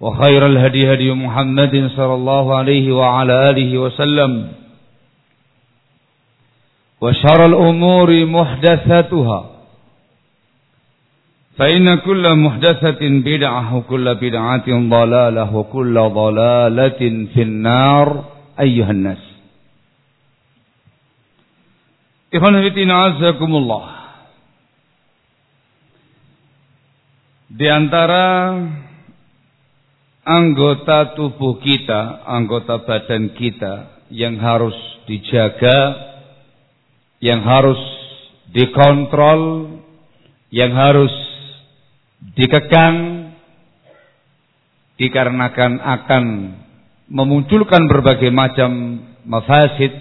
وخير الهدي هدي محمد صلى الله عليه وعلى آله وسلم وشر الأمور محدثاتها فإن كل محدثة بدعة وكل بدعة ضلالة وكل ضلالة في النار ayyuhan nas. Ikhwan azakumullah. Di antara anggota tubuh kita, anggota badan kita yang harus dijaga, yang harus dikontrol, yang harus dikekang dikarenakan akan memunculkan berbagai macam mafasid,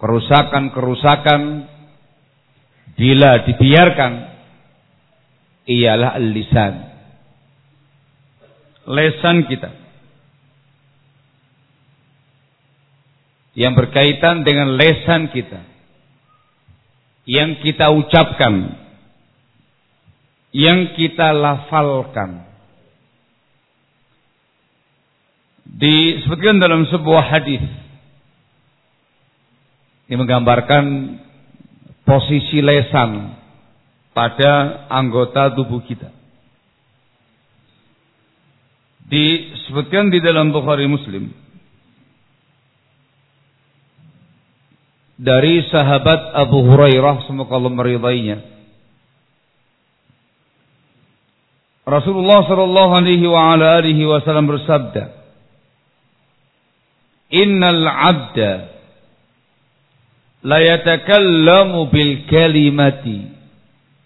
kerusakan-kerusakan bila dibiarkan ialah lisan. Lesan kita. Yang berkaitan dengan lesan kita. Yang kita ucapkan. Yang kita lafalkan disebutkan dalam sebuah hadis yang menggambarkan posisi lesan pada anggota tubuh kita. Disebutkan di dalam Bukhari Muslim dari sahabat Abu Hurairah semoga Allah meridainya. Rasulullah sallallahu alaihi wa ala alihi wasallam bersabda, innal abda la yatakallamu bil kalimati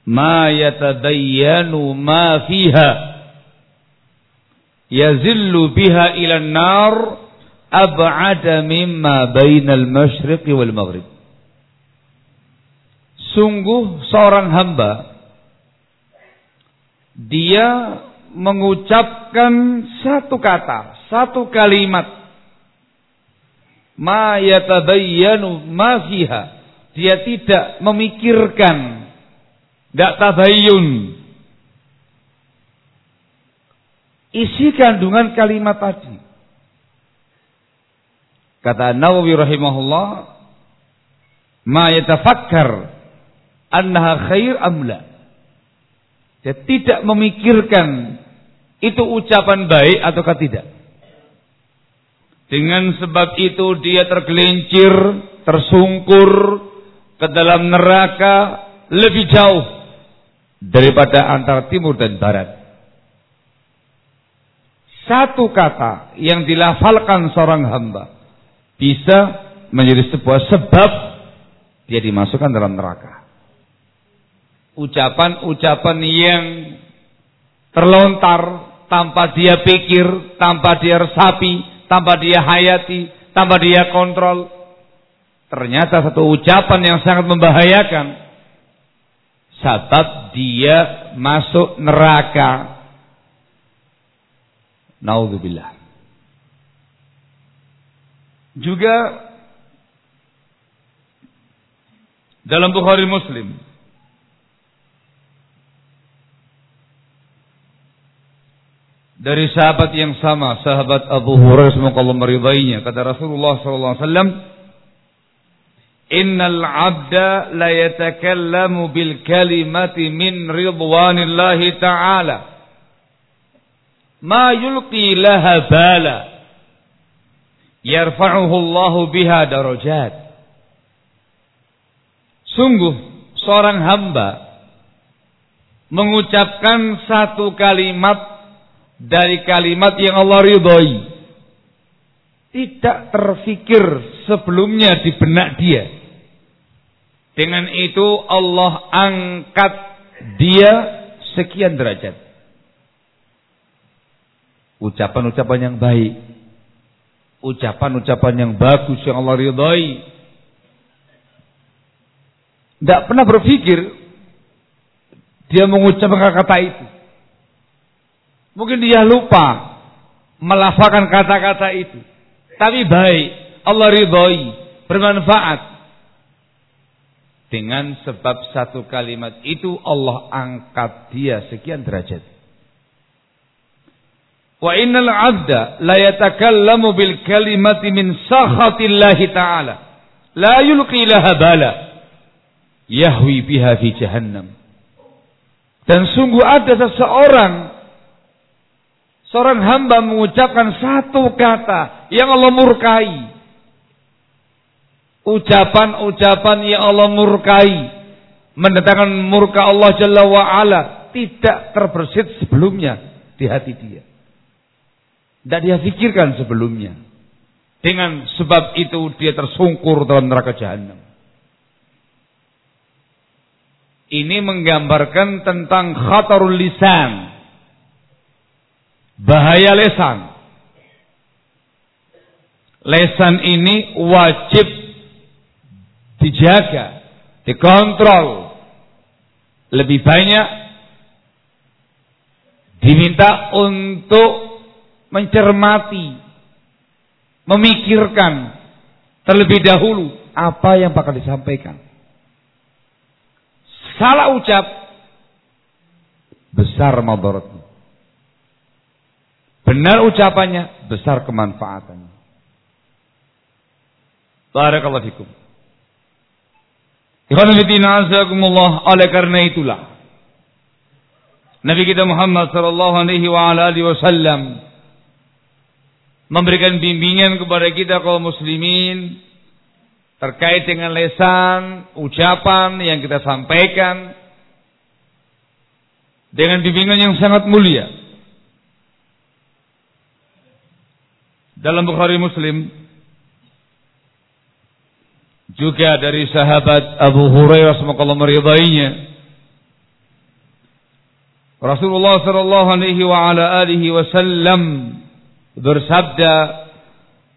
ma yatadayyanu ma fiha yazillu biha ila an-nar ab'ada mimma bainal masyriq wal maghrib sungguh seorang hamba dia mengucapkan satu kata, satu kalimat ma yatabayyanu ma fiha. Dia tidak memikirkan, tidak tabayyun. Isi kandungan kalimat tadi. Kata Nawawi rahimahullah, ma yatafakkar annaha khair amla. Dia tidak memikirkan itu ucapan baik ataukah tidak. Dengan sebab itu dia tergelincir, tersungkur ke dalam neraka lebih jauh daripada antara timur dan barat. Satu kata yang dilafalkan seorang hamba bisa menjadi sebuah sebab dia dimasukkan dalam neraka. Ucapan-ucapan yang terlontar tanpa dia pikir, tanpa dia resapi, tanpa dia hayati, tanpa dia kontrol. Ternyata satu ucapan yang sangat membahayakan. Sebab dia masuk neraka. Naudzubillah. Juga dalam Bukhari Muslim dari sahabat yang sama, sahabat Abu Hurairah semoga Allah meridainya, kata Rasulullah sallallahu alaihi wasallam, "Innal 'abda la yatakallamu bil kalimati min ridwanillahi ta'ala ma yulqi laha bala." yarfa'uhu Allahu biha darajat. Sungguh seorang hamba mengucapkan satu kalimat dari kalimat yang Allah ridhoi. Tidak terfikir sebelumnya di benak dia. Dengan itu Allah angkat dia sekian derajat. Ucapan-ucapan yang baik ucapan-ucapan yang bagus yang Allah ridhai. Tidak pernah berpikir dia mengucapkan kata itu. Mungkin dia lupa melafalkan kata-kata itu. Tapi baik, Allah ridhoi, bermanfaat. Dengan sebab satu kalimat itu Allah angkat dia sekian derajat. Wa innal 'abda la yatakallamu bil kalimati min sakhatillahi ta'ala la yulqi laha bala yahwi biha fi jahannam. Dan sungguh ada seseorang seorang hamba mengucapkan satu kata yang Allah murkai. Ucapan-ucapan yang Allah murkai mendatangkan murka Allah Jalla wa ala tidak terbersit sebelumnya di hati dia. Tidak dia pikirkan sebelumnya. Dengan sebab itu dia tersungkur dalam neraka jahanam. Ini menggambarkan tentang khatarul lisan. Bahaya lesan. Lesan ini wajib dijaga, dikontrol. Lebih banyak diminta untuk mencermati, memikirkan terlebih dahulu apa yang bakal disampaikan. Salah ucap besar madaratnya. Benar ucapannya, besar kemanfaatannya. Barakallahu fikum. Oleh karena itulah Nabi kita Muhammad sallallahu alaihi wa alihi wasallam memberikan bimbingan kepada kita kaum muslimin terkait dengan lesan, ucapan yang kita sampaikan dengan bimbingan yang sangat mulia. Dalam Bukhari Muslim juga dari sahabat Abu Hurairah semoga Allah meridainya Rasulullah sallallahu alaihi wa ala alihi wasallam bersabda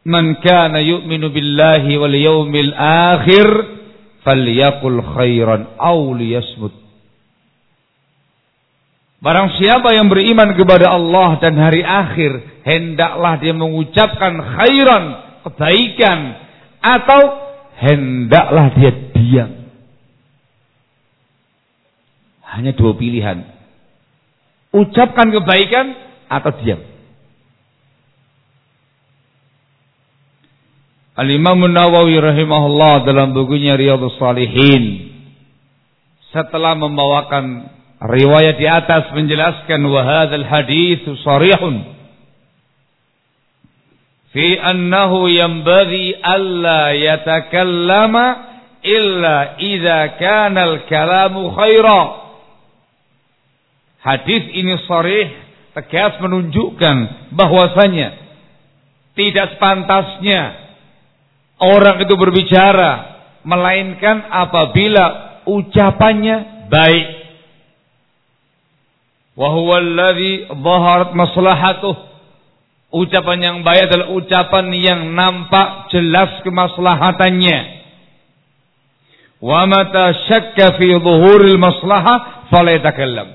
man kana yu'minu billahi wal yawmil akhir falyakul khairan aw liyasmut. Barang siapa yang beriman kepada Allah dan hari akhir hendaklah dia mengucapkan khairan kebaikan atau hendaklah dia diam. Hanya dua pilihan. Ucapkan kebaikan atau diam Al-Imam Nawawi rahimahullah dalam bukunya Riyadhus Salihin. Setelah membawakan riwayat di atas menjelaskan wa hadzal hadits sharihun fi annahu yanbaghi alla yatakallama illa idza kana al-kalamu khaira Hadis ini sharih tegas menunjukkan bahwasanya tidak sepantasnya orang itu berbicara melainkan apabila ucapannya baik. Wa huwa alladhi dhaharat maslahatuh. Ucapan yang baik adalah ucapan yang nampak jelas kemaslahatannya. Wa mata syakka fi dhuhuril maslahah fala yatakallam.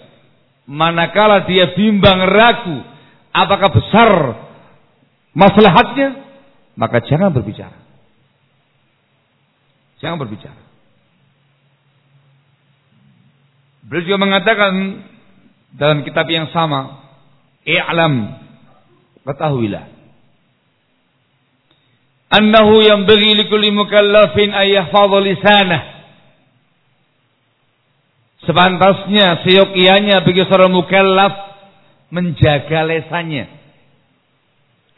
Manakala dia bimbang ragu apakah besar maslahatnya, maka jangan berbicara. Jangan berbicara. Beliau juga mengatakan dalam kitab yang sama, "I'lam ketahuilah annahu yang bagi likulli mukallafin ay yahfadha lisanah." Sepantasnya seyokianya bagi seorang mukallaf menjaga lesannya.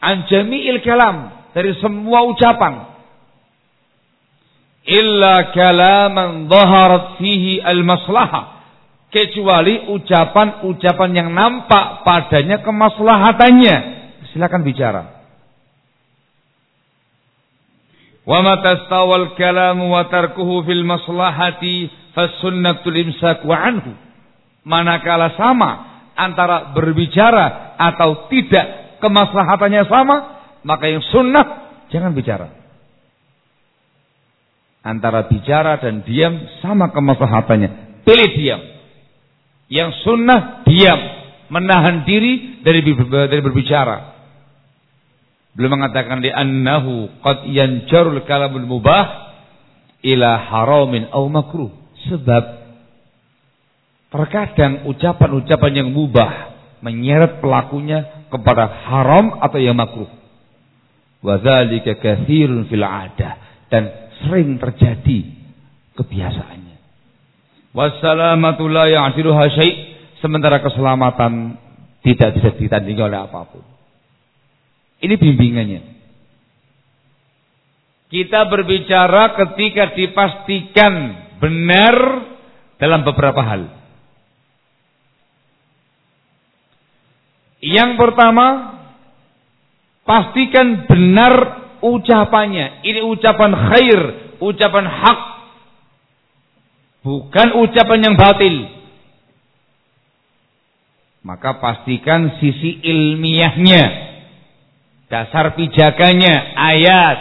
Anjami'il kalam dari semua ucapan illa kalaman dhaharat fihi al-maslahah kecuali ucapan-ucapan yang nampak padanya kemaslahatannya. Silakan bicara. Wa matastawal kalamu wa tarkuhu fil maslahati fasunnatul imsak wa anhu. Manakala sama antara berbicara atau tidak kemaslahatannya sama maka yang sunnah jangan bicara Antara bicara dan diam sama kemaslahatannya. Pilih diam. Yang sunnah diam. Menahan diri dari, dari berbicara. Belum mengatakan di annahu qad yanjarul kalamul mubah ila haramin au makruh. Sebab terkadang ucapan-ucapan yang mubah menyeret pelakunya kepada haram atau yang makruh. Wa dzalika katsirun fil 'adah dan sering terjadi kebiasaannya. Wassalamatu la ya'diluha syai' sementara keselamatan tidak bisa ditandingi oleh apa pun. Ini bimbingannya. Kita berbicara ketika dipastikan benar dalam beberapa hal. Yang pertama, pastikan benar ucapannya. Ini ucapan khair, ucapan hak. Bukan ucapan yang batil. Maka pastikan sisi ilmiahnya. Dasar pijakannya, ayat.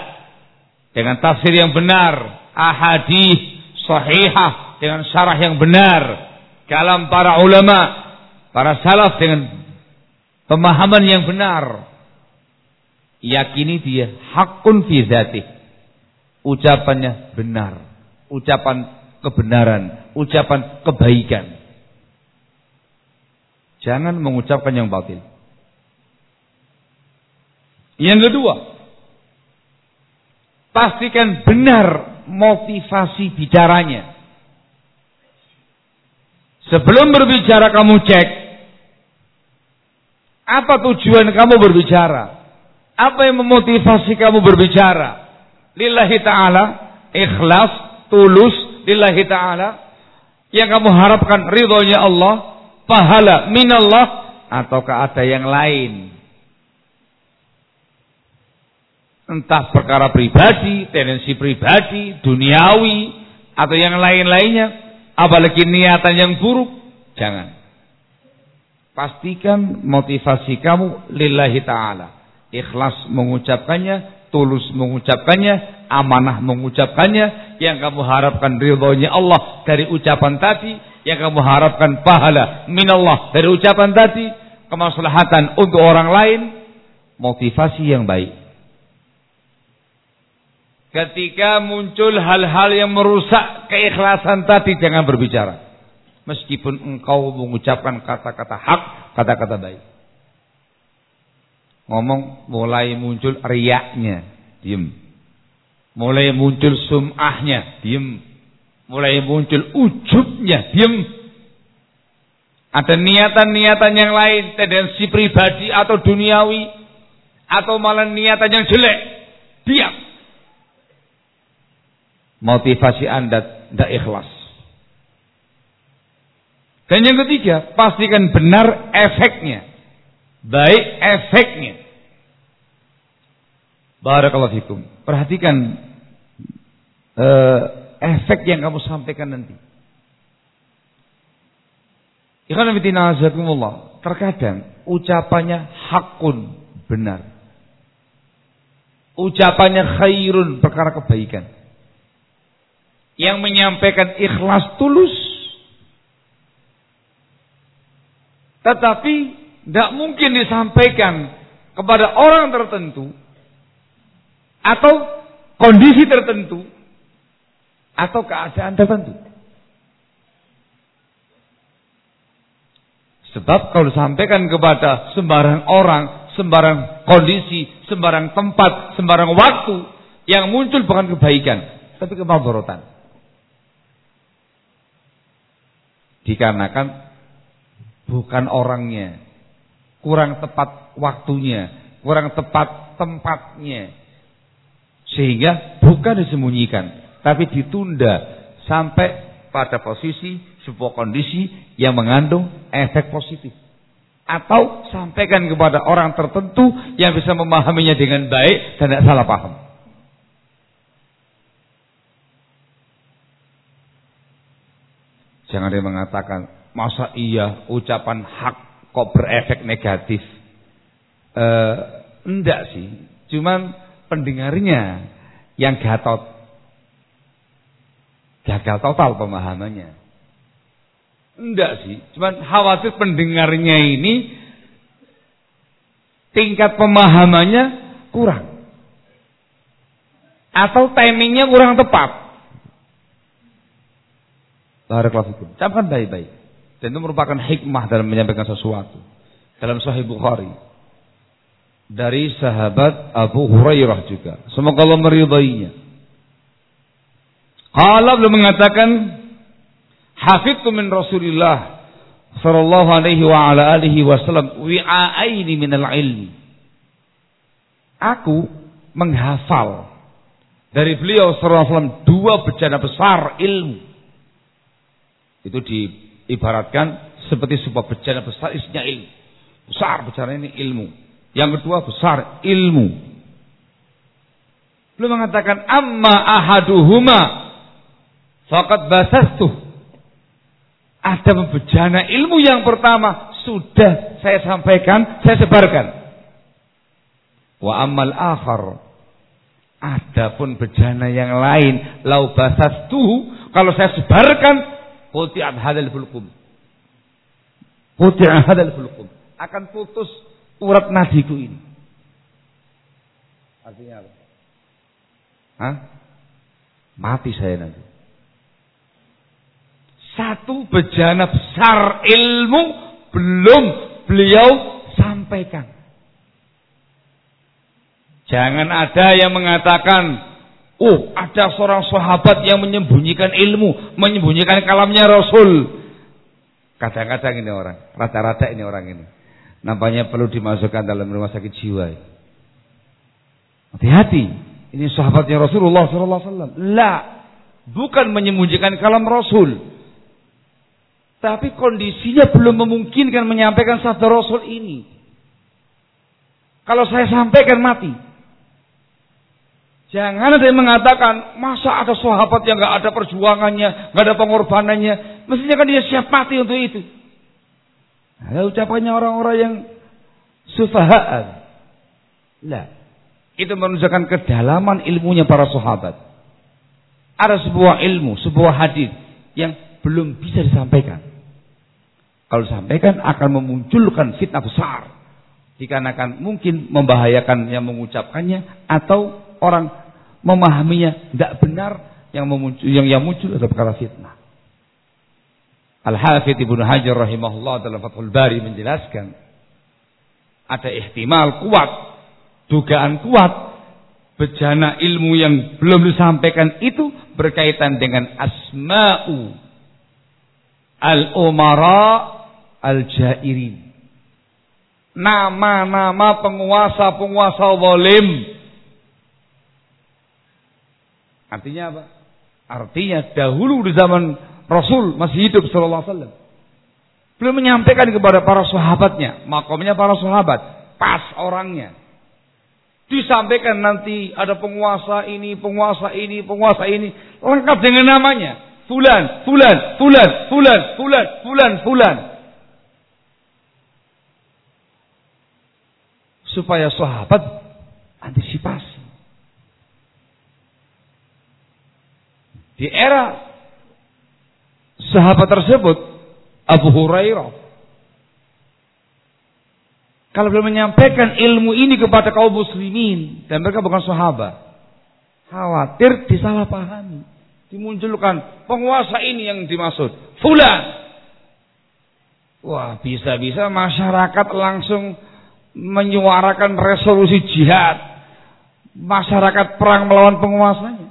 Dengan tafsir yang benar. Ahadis, sahihah. Dengan syarah yang benar. Kalam para ulama. Para salaf dengan pemahaman yang benar yakini dia hakun fi. Ucapannya benar, ucapan kebenaran, ucapan kebaikan. Jangan mengucapkan yang batil. Yang kedua, pastikan benar motivasi bicaranya. Sebelum berbicara kamu cek apa tujuan kamu berbicara. Apa yang memotivasi kamu berbicara? Lillahi ta'ala, ikhlas, tulus, lillahi ta'ala. Yang kamu harapkan ridhonya Allah, pahala minallah, ataukah ada yang lain? Entah perkara pribadi, tendensi pribadi, duniawi, atau yang lain-lainnya. Apalagi niatan yang buruk. Jangan. Pastikan motivasi kamu lillahi ta'ala ikhlas mengucapkannya, tulus mengucapkannya, amanah mengucapkannya, yang kamu harapkan ridhonya Allah dari ucapan tadi, yang kamu harapkan pahala minallah dari ucapan tadi, kemaslahatan untuk orang lain, motivasi yang baik. Ketika muncul hal-hal yang merusak keikhlasan tadi, jangan berbicara. Meskipun engkau mengucapkan kata-kata hak, kata-kata baik ngomong mulai muncul riaknya, diem. Mulai muncul sumahnya, diem. Mulai muncul ujubnya, diem. Ada niatan-niatan yang lain, tendensi pribadi atau duniawi, atau malah niatan yang jelek, diam. Motivasi Anda tidak ikhlas. Dan yang ketiga, pastikan benar efeknya. Baik efeknya. Barakallahu fikum. Perhatikan uh, efek yang kamu sampaikan nanti. Ikhwan fillah, terkadang ucapannya hakun benar. Ucapannya khairun perkara kebaikan. Yang menyampaikan ikhlas tulus. Tetapi tidak mungkin disampaikan kepada orang tertentu atau kondisi tertentu atau keadaan tertentu. Sebab kalau disampaikan kepada sembarang orang, sembarang kondisi, sembarang tempat, sembarang waktu yang muncul bukan kebaikan, tapi kemadaratan. Dikarenakan bukan orangnya, kurang tepat waktunya, kurang tepat tempatnya. Sehingga bukan disembunyikan, tapi ditunda sampai pada posisi sebuah kondisi yang mengandung efek positif. Atau sampaikan kepada orang tertentu yang bisa memahaminya dengan baik dan tidak salah paham. Jangan dia mengatakan, masa iya ucapan hak kok berefek negatif. Eh, enggak sih, cuman pendengarnya yang gatot gagal total pemahamannya. Enggak sih, cuman khawatir pendengarnya ini tingkat pemahamannya kurang. Atau timingnya kurang tepat. Barakallahu Camkan baik-baik. Dan itu merupakan hikmah dalam menyampaikan sesuatu. Dalam Sahih Bukhari. Dari sahabat Abu Hurairah juga. Semoga Allah meridainya. Allah belum mengatakan hafidtu min Rasulillah sallallahu alaihi wa ala alihi wasallam wi'aini minal ilmi. Aku menghafal dari beliau sallallahu alaihi wasallam dua bejana besar ilmu. Itu diibaratkan seperti sebuah bejana besar isinya ilmu. Besar bejana ini ilmu. Yang kedua besar ilmu. Belum mengatakan amma ahaduhuma Fakat basastuh. Ada bejana ilmu yang pertama sudah saya sampaikan, saya sebarkan. Wa amal akhar. Adapun bejana yang lain, lau basastuh, kalau saya sebarkan, quti'at hadal fulkum. Quti'at hadal fulkum. Akan putus urat nadiku ini. Artinya apa? Hah? Mati saya nanti. Satu bejana besar ilmu belum beliau sampaikan. Jangan ada yang mengatakan, oh ada seorang sahabat yang menyembunyikan ilmu, menyembunyikan kalamnya Rasul. Kadang-kadang ini orang, rata-rata ini orang ini. Nampaknya perlu dimasukkan dalam rumah sakit jiwa. Hati-hati, ini sahabatnya Rasulullah SAW. La, bukan menyembunyikan kalam Rasul. Tapi kondisinya belum memungkinkan menyampaikan sabda Rasul ini. Kalau saya sampaikan mati. Jangan ada yang mengatakan, masa ada sahabat yang gak ada perjuangannya, gak ada pengorbanannya. Mestinya kan dia siap mati untuk itu. Ada ucapannya orang-orang yang sufaha'an. Lah, itu menunjukkan kedalaman ilmunya para sahabat. Ada sebuah ilmu, sebuah hadis yang belum bisa disampaikan. Kalau disampaikan akan memunculkan fitnah besar. Dikarenakan mungkin membahayakan yang mengucapkannya atau orang memahaminya tidak benar yang memuncul, yang yang muncul adalah perkara fitnah. Al-Hafidh Ibnu Hajar rahimahullah dalam Fathul Bari menjelaskan ada ihtimal kuat, dugaan kuat bejana ilmu yang belum disampaikan itu berkaitan dengan asma'u al-umara al-jairin. Nama-nama penguasa-penguasa zalim. Artinya apa? Artinya dahulu di zaman Rasul masih hidup sallallahu alaihi wasallam. Beliau menyampaikan kepada para sahabatnya, makomnya para sahabat, pas orangnya. Disampaikan nanti ada penguasa ini, penguasa ini, penguasa ini, lengkap dengan namanya. Fulan, fulan, fulan, fulan, fulan, fulan, fulan. Supaya sahabat antisipasi. Di era sahabat tersebut Abu Hurairah. Kalau beliau menyampaikan ilmu ini kepada kaum muslimin dan mereka bukan sahabat, khawatir disalahpahami, dimunculkan penguasa ini yang dimaksud, fulan. Wah, bisa-bisa masyarakat langsung menyuarakan resolusi jihad. Masyarakat perang melawan penguasanya.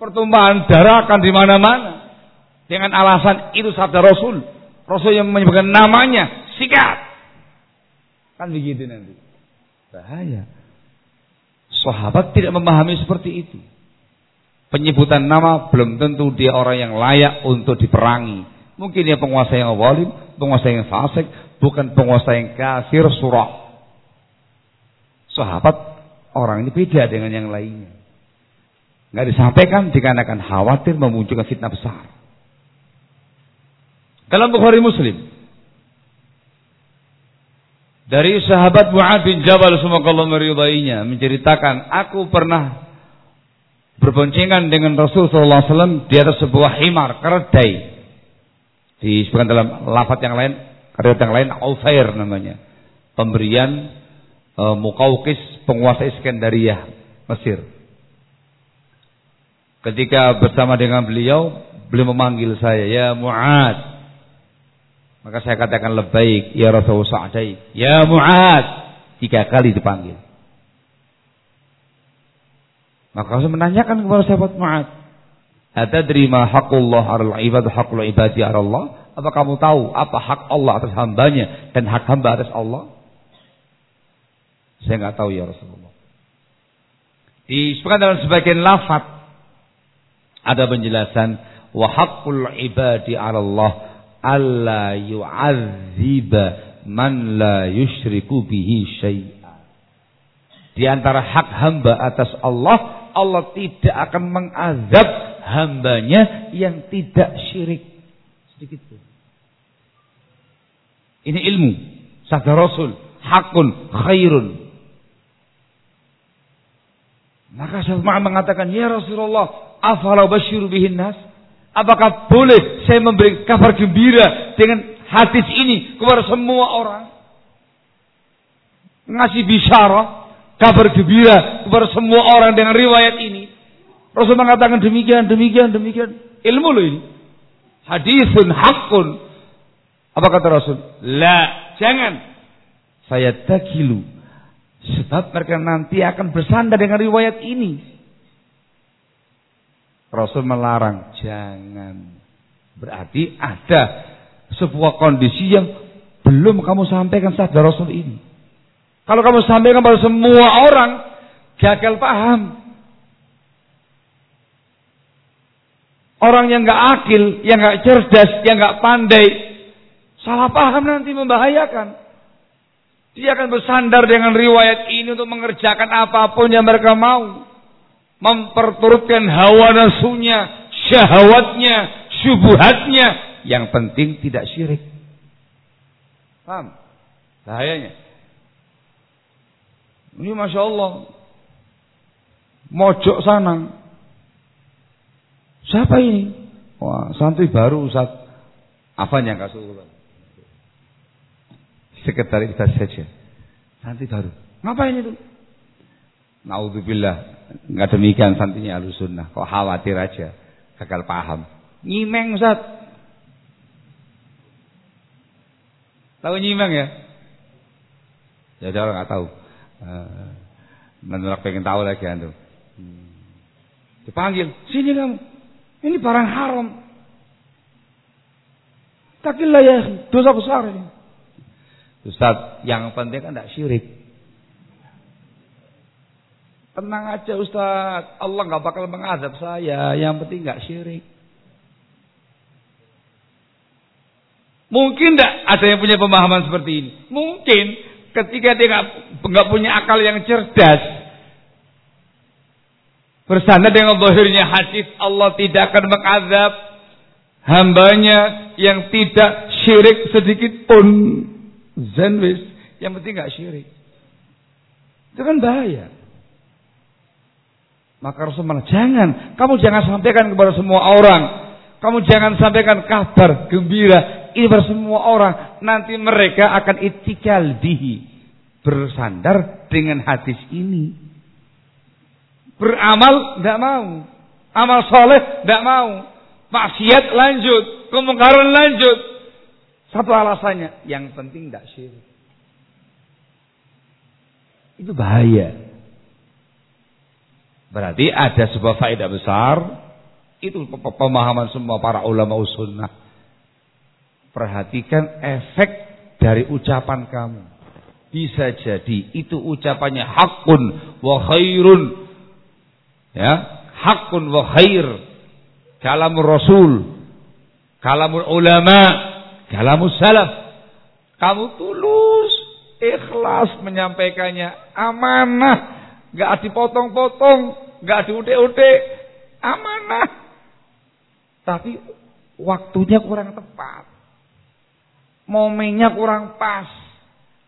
Pertumpahan darah akan di mana-mana dengan alasan itu sabda Rasul. Rasul yang menyebutkan namanya, sikat. Kan begitu nanti. Bahaya. Sahabat tidak memahami seperti itu. Penyebutan nama belum tentu dia orang yang layak untuk diperangi. Mungkin dia penguasa yang walim, penguasa yang fasik, bukan penguasa yang kafir surah. Sahabat orang ini beda dengan yang lainnya. Nggak disampaikan dikarenakan khawatir memunculkan fitnah besar. Dalam Bukhari Muslim. Dari sahabat Mu'ad bin Jabal semoga Allah meridainya menceritakan aku pernah berboncengan dengan Rasul sallallahu alaihi wasallam di atas sebuah himar keledai. Disebutkan dalam lafaz yang lain, kalimat yang lain Aufair namanya. Pemberian e, Mukaukis penguasa Iskandariyah Mesir. Ketika bersama dengan beliau, beliau memanggil saya, "Ya Mu'ad." Maka saya katakan lebaik ya Rasulullah Sa'dai. Ya Mu'ad. Tiga kali dipanggil. Maka saya menanyakan kepada sahabat Mu'ad. Atadri ma haqqullah 'alal ibad haqqul ibadi Allah? Apa kamu tahu apa hak Allah atas hambanya dan hak hamba atas Allah? Saya nggak tahu ya Rasulullah. Disebutkan dalam sebagian lafaz ada penjelasan wa haqqul ibadi 'ala Allah alla yu'adziba man la yusyriku bihi syai'a. Di antara hak hamba atas Allah, Allah tidak akan mengazab hambanya yang tidak syirik. Sedikit pun. Ini ilmu. Sabda Rasul. Hakun khairun. Maka Syafma'a mengatakan, Ya Rasulullah, afalau basyiru bihin nas? Apakah boleh saya memberi kabar gembira dengan hadis ini kepada semua orang? Ngasih bisyarah, kabar gembira kepada semua orang dengan riwayat ini. Rasul mengatakan demikian, demikian, demikian. Ilmu loh ini. Hadisun hakun. Apa kata Rasul? La, jangan. Saya takilu. Sebab mereka nanti akan bersandar dengan riwayat ini. Rasul melarang, jangan. Berarti ada sebuah kondisi yang belum kamu sampaikan sabda Rasul ini. Kalau kamu sampaikan pada semua orang, gagal paham. Orang yang nggak akil, yang nggak cerdas, yang nggak pandai, salah paham nanti membahayakan. Dia akan bersandar dengan riwayat ini untuk mengerjakan apa pun yang mereka mau memperturutkan hawa nafsunya, syahwatnya, syubhatnya, yang penting tidak syirik. Paham? Bahayanya. Ini Masya Allah. Mojok sana. Siapa ini? Wah, santri baru Ustaz. yang kasih Sekretaris saja. Santri baru. Ngapain itu? Naudzubillah. Enggak demikian santinya sunnah. Kok khawatir aja. Gagal paham. Nyimeng Ustaz. Tahu nyimeng ya? Ya orang nggak tahu. Uh, menolak pengen tahu lagi antum. Hmm. Dipanggil, sini kamu. Ini barang haram. Takillah ya, dosa besar ini. Ustaz, yang penting kan tidak syirik. Tenang aja Ustaz, Allah nggak bakal mengadab saya. Yang penting nggak syirik. Mungkin tidak ada yang punya pemahaman seperti ini. Mungkin ketika dia nggak punya akal yang cerdas, bersandar dengan bahirnya hadis Allah tidak akan mengazab hambanya yang tidak syirik sedikit pun. Zenwis, yang penting nggak syirik. Itu kan bahaya. Maka Rasulullah jangan, kamu jangan sampaikan kepada semua orang. Kamu jangan sampaikan kabar gembira ini pada semua orang. Nanti mereka akan itikal dihi. Bersandar dengan hadis ini. Beramal tidak mau. Amal soleh tidak mau. Maksiat lanjut. Kemungkaran lanjut. Satu alasannya. Yang penting tidak syirik. Itu bahaya. Berarti ada sebuah faedah besar. Itu pemahaman semua para ulama sunnah Perhatikan efek dari ucapan kamu. Bisa jadi itu ucapannya hakun wa khairun. Ya, hakun wa khair. Kalamur Rasul, kalamul ulama, kalamul salaf. Kamu tulus, ikhlas menyampaikannya, amanah, gak dipotong-potong, gak diude-ude, amanah. Tapi waktunya kurang tepat momennya kurang pas.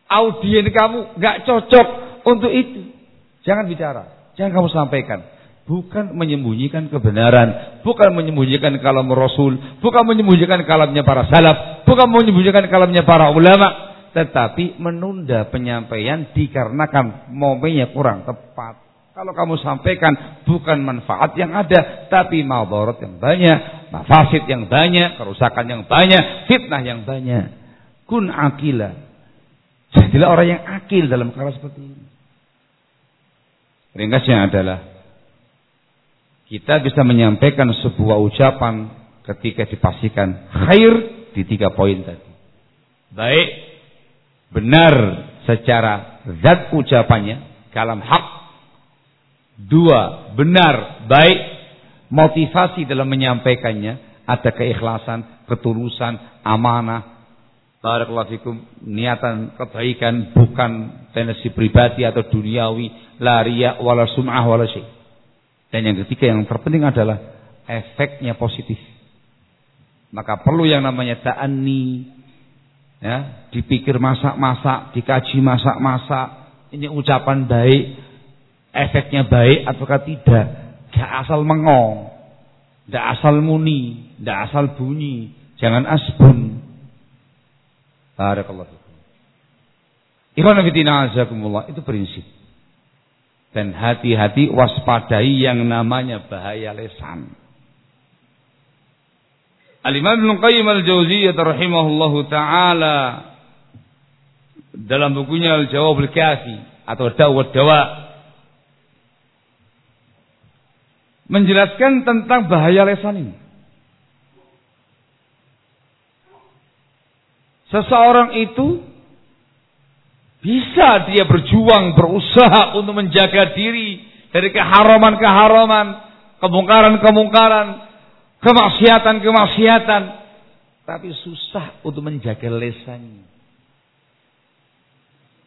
Audien kamu gak cocok untuk itu. Jangan bicara. Jangan kamu sampaikan. Bukan menyembunyikan kebenaran. Bukan menyembunyikan kalam Rasul. Bukan menyembunyikan kalamnya para salaf. Bukan menyembunyikan kalamnya para ulama. Tetapi menunda penyampaian dikarenakan momennya kurang tepat. Kalau kamu sampaikan bukan manfaat yang ada, tapi mabarat yang banyak, mafasid yang banyak, kerusakan yang banyak, fitnah yang banyak. Kun akila. Jadilah orang yang akil dalam perkara seperti ini. Ringkasnya adalah kita bisa menyampaikan sebuah ucapan ketika dipastikan khair di tiga poin tadi. Baik, benar secara zat ucapannya, kalam hak. Dua, benar, baik motivasi dalam menyampaikannya, ada keikhlasan, ketulusan, amanah, Barakallahu fikum niatan kebaikan bukan tendensi pribadi atau duniawi, laria wala sum'ah wala syai. Dan yang ketiga yang terpenting adalah efeknya positif. Maka perlu yang namanya ta'anni ya, dipikir masak-masak, dikaji masak-masak, ini ucapan baik, efeknya baik ataukah tidak. Gak asal mengong, gak asal muni, gak asal bunyi, jangan asbun. Azakumullah itu prinsip. Dan hati-hati waspadai yang namanya bahaya lesan. Al-Imam Ibn Qayyim Al-Jauziyah rahimahullahu taala dalam bukunya Al-Jawab Al-Kafi atau Dawat Dawa menjelaskan tentang bahaya lesan ini. Seseorang itu bisa dia berjuang, berusaha untuk menjaga diri dari keharaman-keharaman, kemungkaran-kemungkaran, kemaksiatan-kemaksiatan. Tapi susah untuk menjaga lesannya.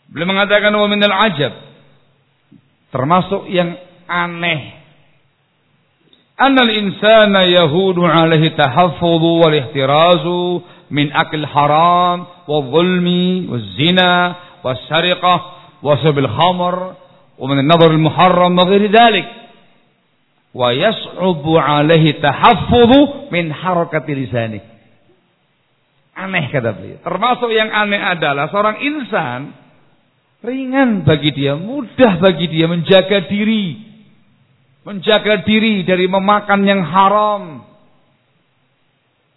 Beliau mengatakan wa ajab. Termasuk yang aneh. Annal insana yahudu alaihi tahaffudhu wal ihtirazu min akil haram wa zulmi wa zina wa syariqah wa sabil khamr wa min an-nadhar al-muharram wa ghairi dhalik wa yas'ubu alaihi tahaffudhu min harakati lisani aneh kata beliau termasuk yang aneh adalah seorang insan ringan bagi dia mudah bagi dia menjaga diri menjaga diri dari memakan yang haram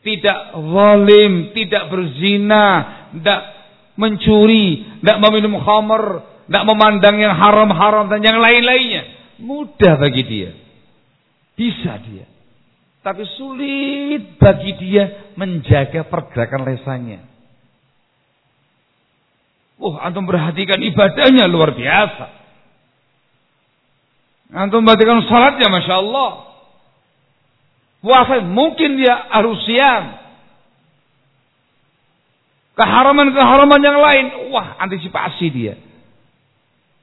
tidak zalim, tidak berzina, tidak mencuri, tidak meminum khamr, tidak memandang yang haram-haram dan yang lain-lainnya. Mudah bagi dia. Bisa dia. Tapi sulit bagi dia menjaga pergerakan lesannya. Wah, antum perhatikan ibadahnya luar biasa. Antum perhatikan salatnya, Masya Allah. Puasa mungkin dia harus siam. Keharaman-keharaman yang lain, wah antisipasi dia.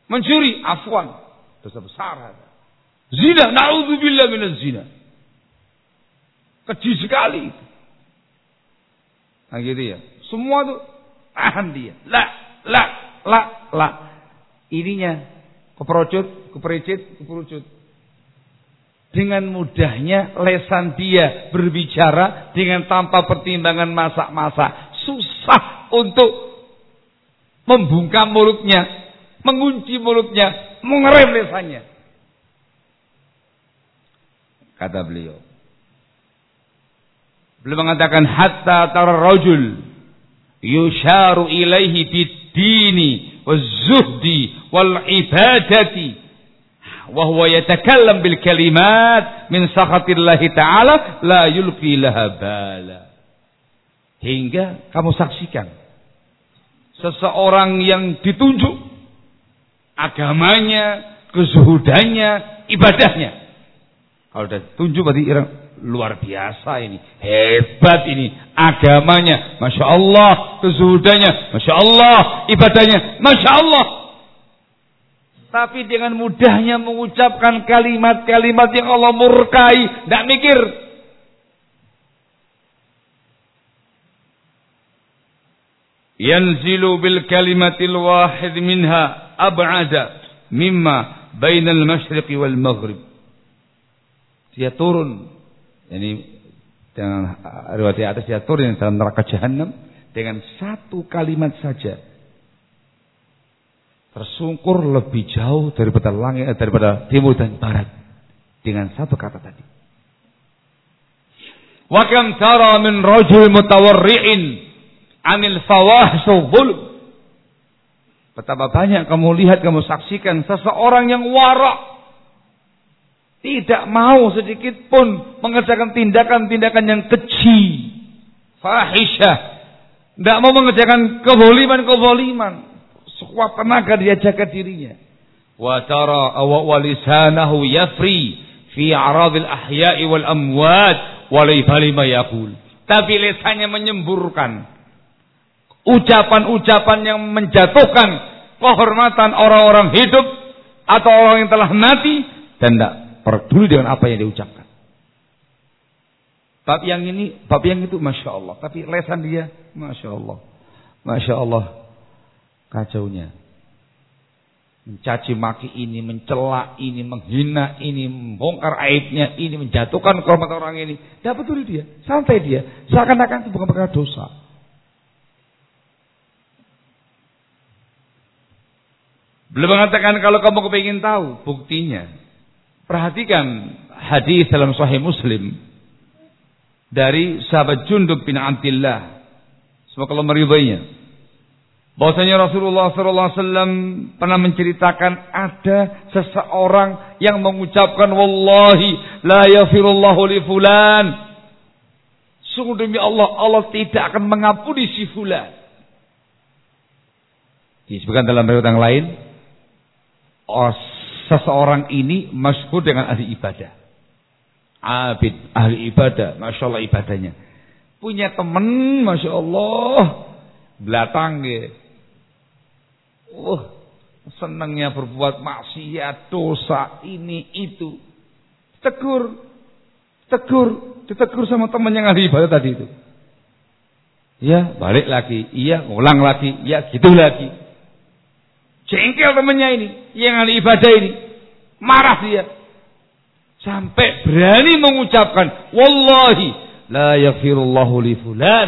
Mencuri, afwan, dosa besar. Zina, naudzubillah minaz zina. Keji sekali. Nah gitu ya. Semua tuh tahan dia. La, la, la, la. Ininya keperocut, kepericit, keperucut. Dengan mudahnya lesan dia berbicara dengan tanpa pertimbangan masak-masak. Susah untuk membungkam mulutnya, mengunci mulutnya, mengerem lesannya. Kata beliau. Beliau mengatakan hatta tara rajul yusharu ilaihi bid-dini waz-zuhdi wal ibadati wa huwa yatakallam bil kalimat min sakhatillahi ta'ala la yulqi laha bala hingga kamu saksikan seseorang yang ditunjuk agamanya, kezuhudannya, ibadahnya. Kalau sudah tunjuk berarti luar biasa ini, hebat ini, agamanya, masya Allah, kezuhudannya, masya Allah, ibadahnya, masya Allah. Tapi dengan mudahnya mengucapkan kalimat-kalimat yang Allah murkai, tidak mikir. Yanzilu bil kalimatil wahid minha ab'ada mimma bainal masyriqi wal maghrib. Dia turun. Ini dengan riwayat di atas dia turun dalam neraka jahanam dengan satu kalimat saja. Tersungkur lebih jauh daripada langit daripada timur dan barat dengan satu kata tadi. Wa kam tara min rajul mutawarri'in anil fawahish Betapa banyak kamu lihat, kamu saksikan seseorang yang warak tidak mau sedikit pun mengerjakan tindakan-tindakan yang keji. Fahisyah. Tidak mau mengerjakan keboliman-keboliman. Sekuat tenaga dia jaga dirinya. Wa tara wa lisanahu yafri fi aradil ahya'i wal amwat walibali ma yaqul. Tapi lisannya menyemburkan ucapan-ucapan yang menjatuhkan kehormatan orang-orang hidup atau orang yang telah mati dan tidak peduli dengan apa yang diucapkan. Bab yang ini, bab yang itu, masya Allah. Tapi lesan dia, masya Allah, masya Allah, kacaunya. Mencaci maki ini, mencela ini, menghina ini, membongkar aibnya ini, menjatuhkan kehormatan orang ini. Tidak peduli dia, santai dia. Seakan-akan itu bukan perkara dosa. Belum mengatakan kalau kamu kepingin tahu buktinya. Perhatikan hadis dalam Sahih Muslim dari sahabat Jundub bin Abdullah. Semoga Allah meridainya. Bahwasanya Rasulullah SAW pernah menceritakan ada seseorang yang mengucapkan wallahi la yafirullahu li fulan. Sungguh demi Allah, Allah tidak akan mengampuni si fulan. Disebutkan dalam riwayat yang lain, seseorang ini masyhur dengan ahli ibadah. Abid, ahli ibadah, masya Allah ibadahnya. Punya teman, masya Allah, belakang ya. Uh, senangnya berbuat maksiat, dosa, ini, itu. Tegur, tegur, ditegur sama teman yang ahli ibadah tadi itu. Ya, balik lagi, iya, ngulang lagi, ya gitu lagi. Jengkel temannya ini, yang ahli ibadah ini. Marah dia. Sampai berani mengucapkan, Wallahi, la yaghfirullahu li fulan.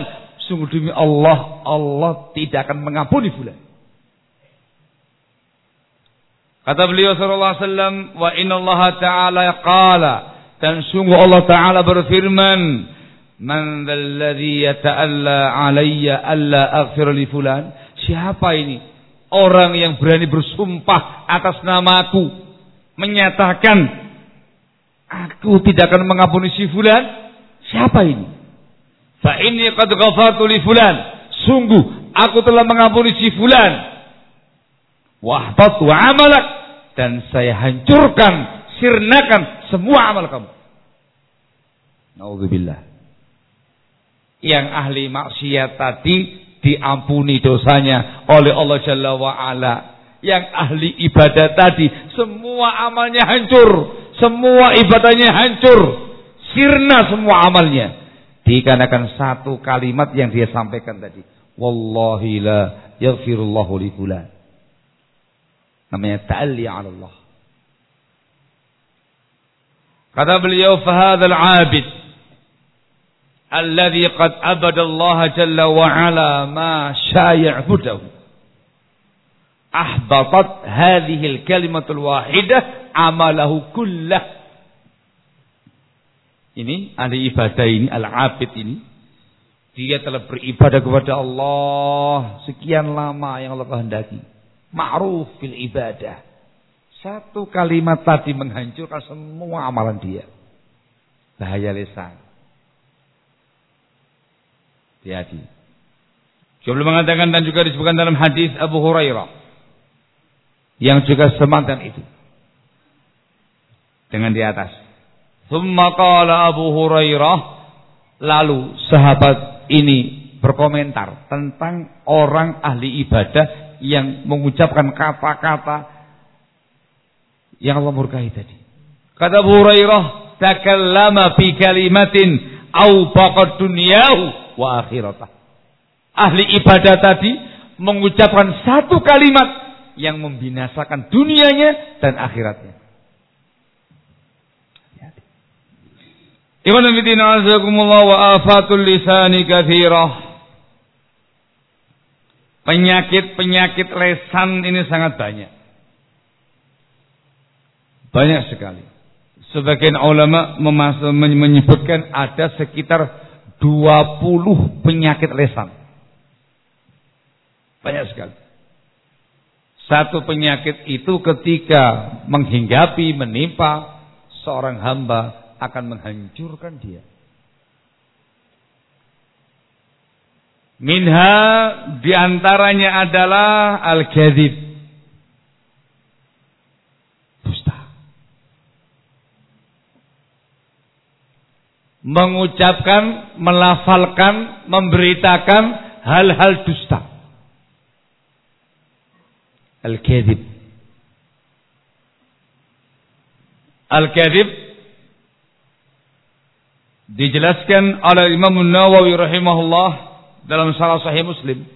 Sungguh demi Allah, Allah tidak akan mengampuni fulan. Kata beliau sallallahu alaihi wasallam, wa inna Allah taala qala dan sungguh Allah taala berfirman, man dzalladzi yata'alla alayya alla aghfir li fulan? Siapa ini Orang yang berani bersumpah atas namaku. Menyatakan. Aku tidak akan mengampuni si fulan. Siapa ini? Fa ini qad ghafartu li fulan. Sungguh aku telah mengampuni si fulan. Wahbatu amalak. Dan saya hancurkan, sirnakan semua amal kamu. Naudzubillah. Yang ahli maksiat tadi diampuni dosanya oleh Allah Jalla wa'ala. Yang ahli ibadah tadi, semua amalnya hancur. Semua ibadahnya hancur. Sirna semua amalnya. Dikarenakan satu kalimat yang dia sampaikan tadi. Wallahi la yaghfirullahu li fulan. Namanya ta'alli 'ala Allah. Kata beliau, "Fahadzal 'abid alladhi qad abada Allah jalla wa 'ala ma syaya'budahu." Ahbatat hadhihi al-kalimatul wahidah amalahu kullah. Ini ahli ibadah ini, al-abid ini dia telah beribadah kepada Allah sekian lama yang Allah kehendaki. Ma'ruf fil ibadah. Satu kalimat tadi menghancurkan semua amalan dia. Bahaya lisan. Hati-hati. Mengatakan dan juga disebutkan dalam hadis Abu Hurairah. Yang juga semantan itu. Dengan di atas. Thumma qala Abu Hurairah. Lalu sahabat ini berkomentar tentang orang ahli ibadah yang mengucapkan kata-kata yang Allah murkai tadi. Kata Abu Hurairah, "Takallama fi kalimatin au baqad dunyahu wa akhiratah." Ahli ibadah tadi mengucapkan satu kalimat yang membinasakan dunianya dan akhiratnya. Ikhwan fillah azakumullah wa afatul lisani kathirah. Penyakit-penyakit lesan ini sangat banyak. Banyak sekali. Sebagian ulama menyebutkan ada sekitar 20 penyakit lesan. Banyak sekali. Satu penyakit itu ketika menghinggapi, menimpa seorang hamba akan menghancurkan dia. Minha di antaranya adalah al-kadhib. Dusta. Mengucapkan, melafalkan, memberitakan hal-hal dusta. Al-kadhib. Al-kadhib dijelaskan oleh Imam Nawawi rahimahullah dalam salah sahih Muslim.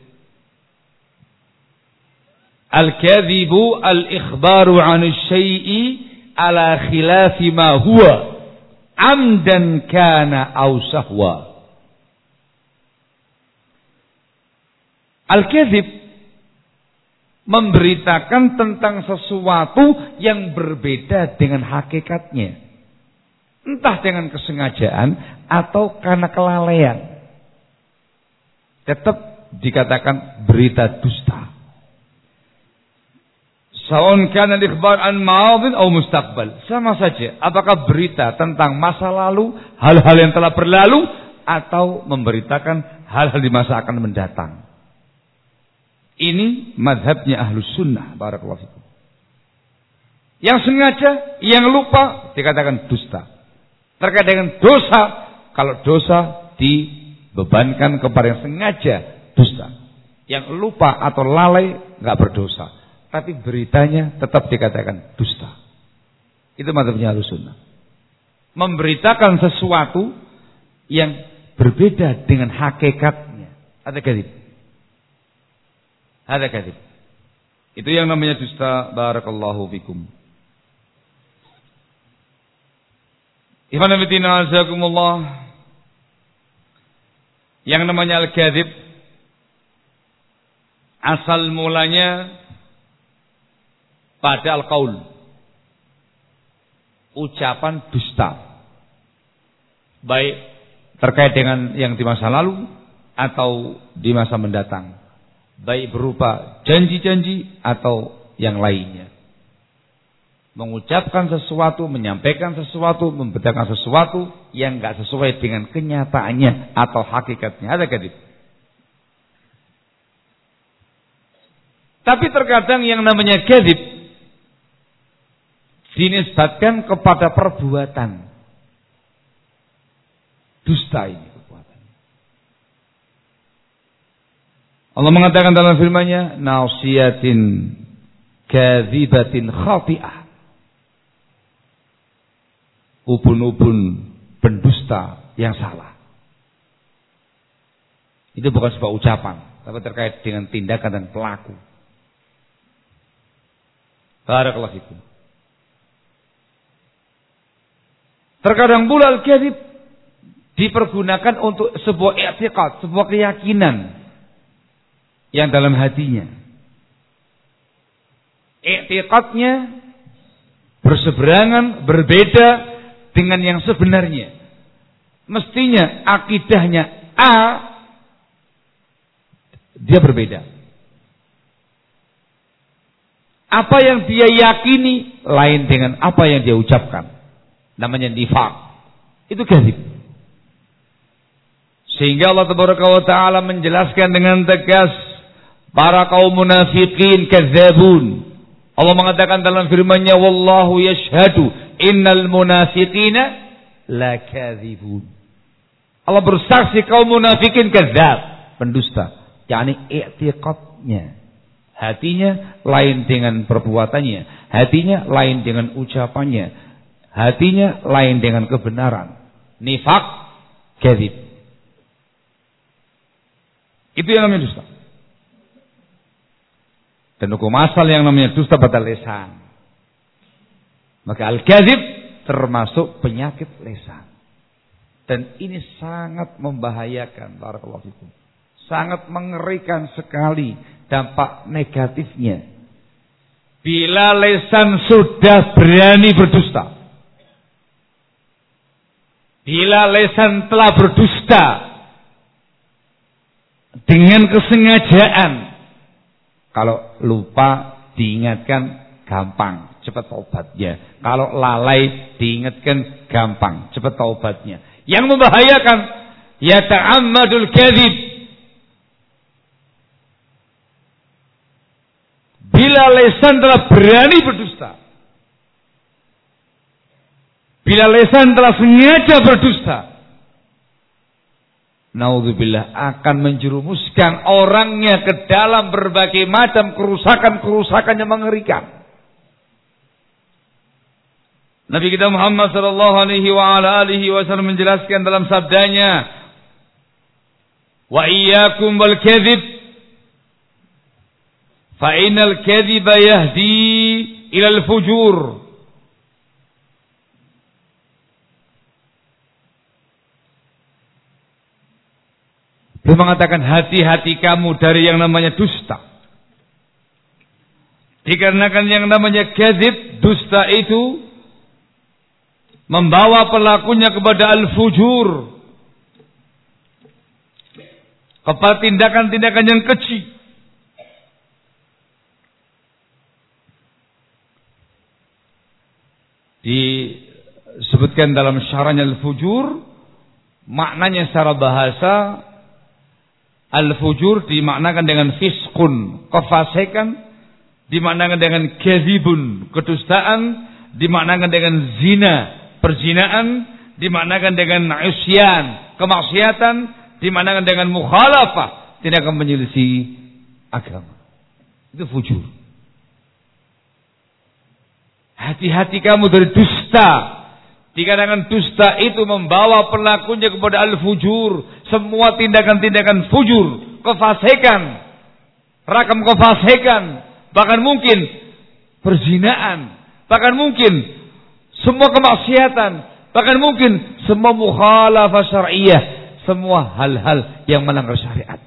Al-kadhibu al-ikhbaru 'an syai'i ala khilafi ma huwa amdan kana aw sahwa. Al-kadhib memberitakan tentang sesuatu yang berbeda dengan hakikatnya. Entah dengan kesengajaan atau karena kelalaian. Tetap dikatakan berita dusta. Saun kana ikhbar an atau mustaqbal. Sama saja. Apakah berita tentang masa lalu, hal-hal yang telah berlalu, atau memberitakan hal-hal di masa akan mendatang. Ini madhabnya ahlus sunnah. Barakallahu. Yang sengaja, yang lupa, dikatakan dusta terkait dengan dosa. Kalau dosa dibebankan kepada yang sengaja dusta. Yang lupa atau lalai nggak berdosa. Tapi beritanya tetap dikatakan dusta. Itu madhabnya sunnah. Memberitakan sesuatu yang berbeda dengan hakikatnya. Ada kadib. Ada kadib. Itu yang namanya dusta. Barakallahu fikum. Ikhwan. Yang namanya al-kadhib asal mulanya pada al-qaul. Ucapan dusta. Baik terkait dengan yang di masa lalu atau di masa mendatang. Baik berupa janji-janji atau yang lainnya mengucapkan sesuatu, menyampaikan sesuatu, membedakan sesuatu yang nggak sesuai dengan kenyataannya atau hakikatnya. Ada kadib. Tapi terkadang yang namanya kadib dinisbatkan kepada perbuatan. Dusta ini perbuatan. Allah mengatakan dalam firman-Nya, "Nasiyatin kadzibatin khati'ah." Ubun-ubun pendusta yang salah. Itu bukan sebuah ucapan, tapi terkait dengan tindakan dan pelaku. Barakallahu fikum. Terkadang pula al-kadzib dipergunakan untuk sebuah i'tiqad, sebuah keyakinan yang dalam hatinya. I'tiqadnya berseberangan, berbeda dengan yang sebenarnya. Mestinya akidahnya A dia berbeda. Apa yang dia yakini lain dengan apa yang dia ucapkan. Namanya nifak. Itu gazib. Sehingga Allah Taala menjelaskan dengan tegas para kaum munafikin kadzabun. Allah mengatakan dalam firman-Nya wallahu yashhadu innal munafiqina lakadzibun. Allah bersaksi kaum munafikin kadzab, pendusta yakni i'tiqadnya. Hatinya lain dengan perbuatannya, hatinya lain dengan ucapannya, hatinya lain dengan kebenaran. Nifak, kadzib. Itu yang namanya dusta. Dan hukum asal yang namanya dusta pada lesan. Maka al-kadzib termasuk penyakit lesan. Dan ini sangat membahayakan barakallahu fikum sangat mengerikan sekali dampak negatifnya. Bila lesan sudah berani berdusta. Bila lesan telah berdusta dengan kesengajaan. Kalau lupa diingatkan gampang, cepat taubatnya. Kalau lalai diingatkan gampang, cepat taubatnya. Yang membahayakan ya ta'ammadul kadhib Bila lesan telah berani berdusta. Bila lesan telah sengaja berdusta, naudzubillah akan menjerumuskan orangnya ke dalam berbagai macam kerusakan-kerusakan yang mengerikan. Nabi kita Muhammad sallallahu alaihi wa ala alihi wasallam menjelaskan dalam sabdanya, "Wa iyyakum wal kadzib fa innal kadziba yahdi ila al-fujur." Beliau mengatakan hati-hati kamu dari yang namanya dusta. Dikarenakan yang namanya kezib, dusta itu membawa pelakunya kepada al-fujur. Kepada tindakan-tindakan yang kecil. disebutkan dalam syarahnya al-fujur maknanya secara bahasa al-fujur dimaknakan dengan fiskun kefasikan dimaknakan dengan kezibun kedustaan dimaknakan dengan zina perzinaan dimaknakan dengan usyan kemaksiatan dimaknakan dengan mukhalafah tidak akan menyelisih agama itu fujur Hati-hati kamu dari dusta. Dikarenakan dusta itu membawa pelakunya kepada al-fujur. Semua tindakan-tindakan fujur. Kefasikan. Rakam kefasikan. Bahkan mungkin perzinaan. Bahkan mungkin semua kemaksiatan. Bahkan mungkin semua mukhalafah syariah. Semua hal-hal yang melanggar syariat.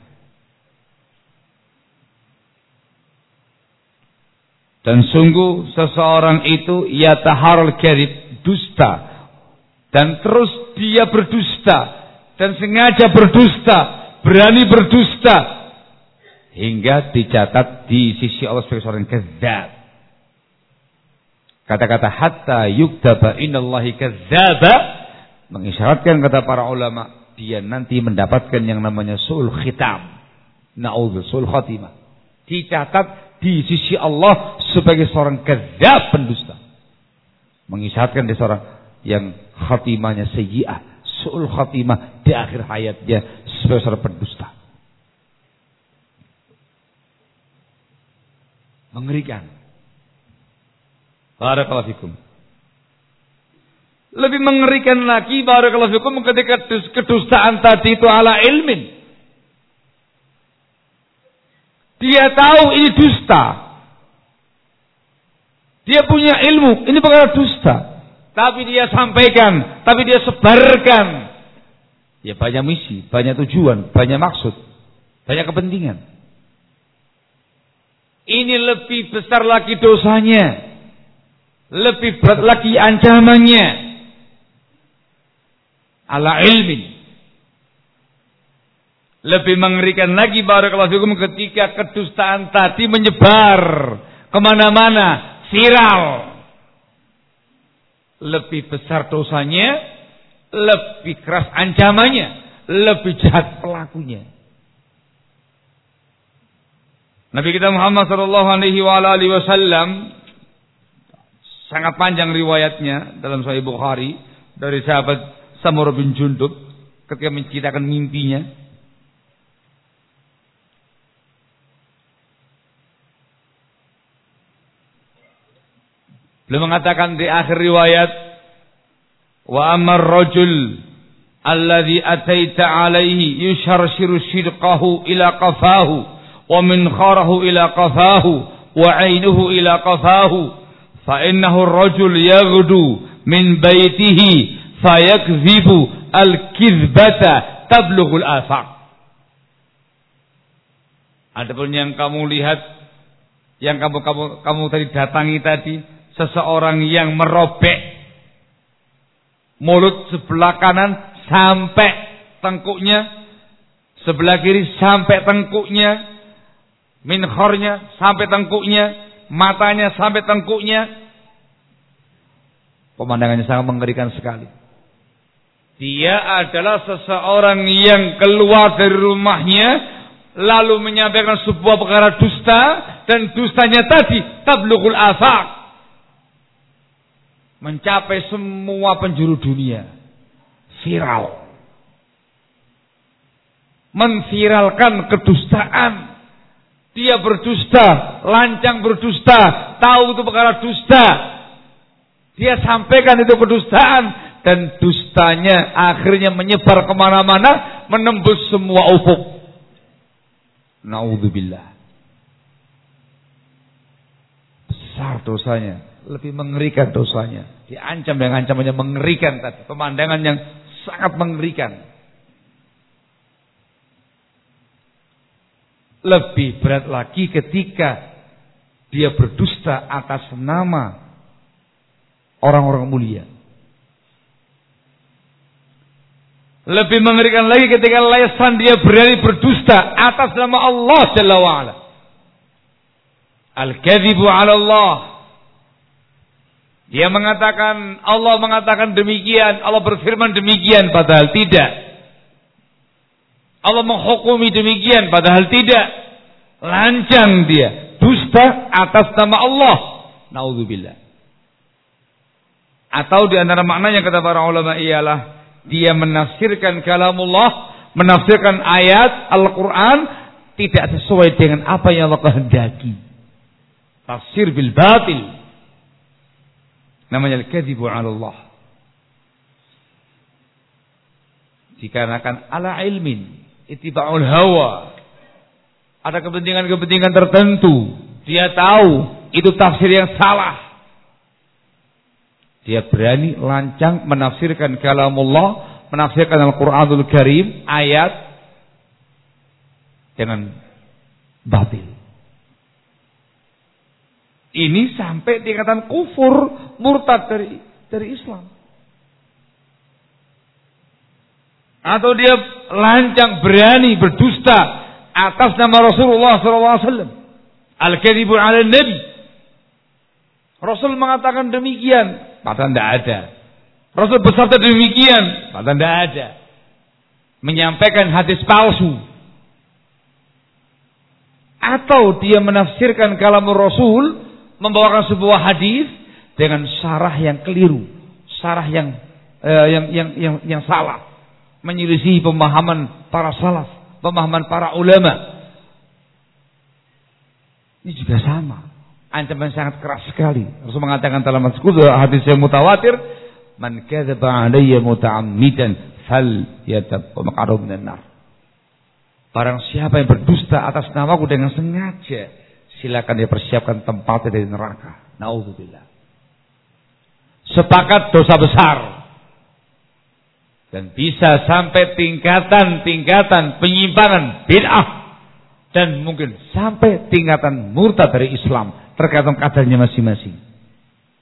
Dan sungguh seseorang itu ia taharul kerib dusta dan terus dia berdusta dan sengaja berdusta, berani berdusta hingga dicatat di sisi Allah sebagai seorang kezab. Kata-kata hatta yukdaba inallahi kezaba mengisyaratkan kata para ulama dia nanti mendapatkan yang namanya sul khitam. Na'udzu sul khatimah. Dicatat di sisi Allah sebagai seorang kezab pendusta. Mengisahkan dia seorang yang khatimahnya sayyi'ah. Su'ul khatimah di akhir hayatnya seorang pendusta. Mengerikan. Barakallahu fikum. Lebih mengerikan lagi barakallahu fikum ketika kedustaan tadi itu ala ilmin. Dia tahu ini dusta. Dia punya ilmu, ini perkara dusta. Tapi dia sampaikan, tapi dia sebarkan. Ya banyak misi, banyak tujuan, banyak maksud, banyak kepentingan. Ini lebih besar lagi dosanya. Lebih berat lagi ancamannya ala ilmin. Lebih mengerikan lagi barakallahu fikum ketika kedustaan tadi menyebar ke mana-mana, viral. Lebih besar dosanya, lebih keras ancamannya, lebih jahat pelakunya. Nabi kita Muhammad sallallahu alaihi wasallam sangat panjang riwayatnya dalam Sahih Bukhari dari sahabat Samurah bin Jundub ketika menceritakan mimpinya. Beliau mengatakan di akhir riwayat, "Wa amar rajul alladhi ataita alaihi yusharshiru shidqahu ila qafahu wa min kharahu ila qafahu wa ainuhu ila qafahu fa innahu ar-rajul yaghdu min baitihi fayakzibu al-kizbata tablughul afaq. Adapun yang kamu lihat yang kamu kamu kamu tadi datangi tadi seseorang yang merobek mulut sebelah kanan sampai tengkuknya sebelah kiri sampai tengkuknya minkhornya sampai tengkuknya matanya sampai tengkuknya. Pemandangannya sangat mengerikan sekali. Dia adalah seseorang yang keluar dari rumahnya lalu menyampaikan sebuah perkara dusta dan dustanya tadi tablughul afaq mencapai semua penjuru dunia viral menviralkan kedustaan dia berdusta lancang berdusta tahu itu perkara dusta dia sampaikan itu kedustaan dan dustanya akhirnya menyebar ke mana-mana, menembus semua ufuk. Naudzubillah. Besar dosanya, lebih mengerikan dosanya. Diancam dengan ancamannya mengerikan tadi, pemandangan yang sangat mengerikan. Lebih berat lagi ketika dia berdusta atas nama orang-orang mulia. Lebih mengerikan lagi ketika lesan dia berani berdusta atas nama Allah Jalla wa'ala. Al-kadhibu ala Allah. Dia mengatakan, Allah mengatakan demikian, Allah berfirman demikian, padahal tidak. Allah menghukumi demikian, padahal tidak. Lancang dia, dusta atas nama Allah. Naudzubillah. Atau di antara maknanya kata para ulama ialah dia menafsirkan kalamullah, menafsirkan ayat Al-Quran tidak sesuai dengan apa yang Allah kehendaki. Tafsir bil batil. Namanya al-kadhibu ala Allah. Dikarenakan ala ilmin, itiba'ul hawa. Ada kepentingan-kepentingan tertentu. Dia tahu itu tafsir yang salah. Dia berani lancang menafsirkan kalamullah, menafsirkan Al-Quranul Karim, ayat dengan batil. Ini sampai tingkatan kufur, murtad dari dari Islam. Atau dia lancang berani berdusta atas nama Rasulullah SAW. Al-Kadibu ala Nabi. Rasul mengatakan demikian. Padahal tidak ada. Rasul bersabda demikian. Padahal tidak ada. Menyampaikan hadis palsu. Atau dia menafsirkan kalam Rasul. Membawakan sebuah hadis dengan syarah yang keliru. Syarah yang eh, yang, yang yang yang salah. Menyelisihi pemahaman para salaf. Pemahaman para ulama. Ini juga sama. Ancaman sangat keras sekali. Rasul mengatakan dalam hadis yang mutawatir, "Man kadzaba alayya muta'ammidan fal yatab wa maq'aruhu minan nar." Barang siapa yang berdusta atas namaku dengan sengaja, silakan dia persiapkan tempatnya dari neraka. Nauzubillah. Sepakat dosa besar. Dan bisa sampai tingkatan-tingkatan penyimpangan bid'ah. Dan mungkin sampai tingkatan murtad dari Islam. Tergantung kadarnya masing-masing.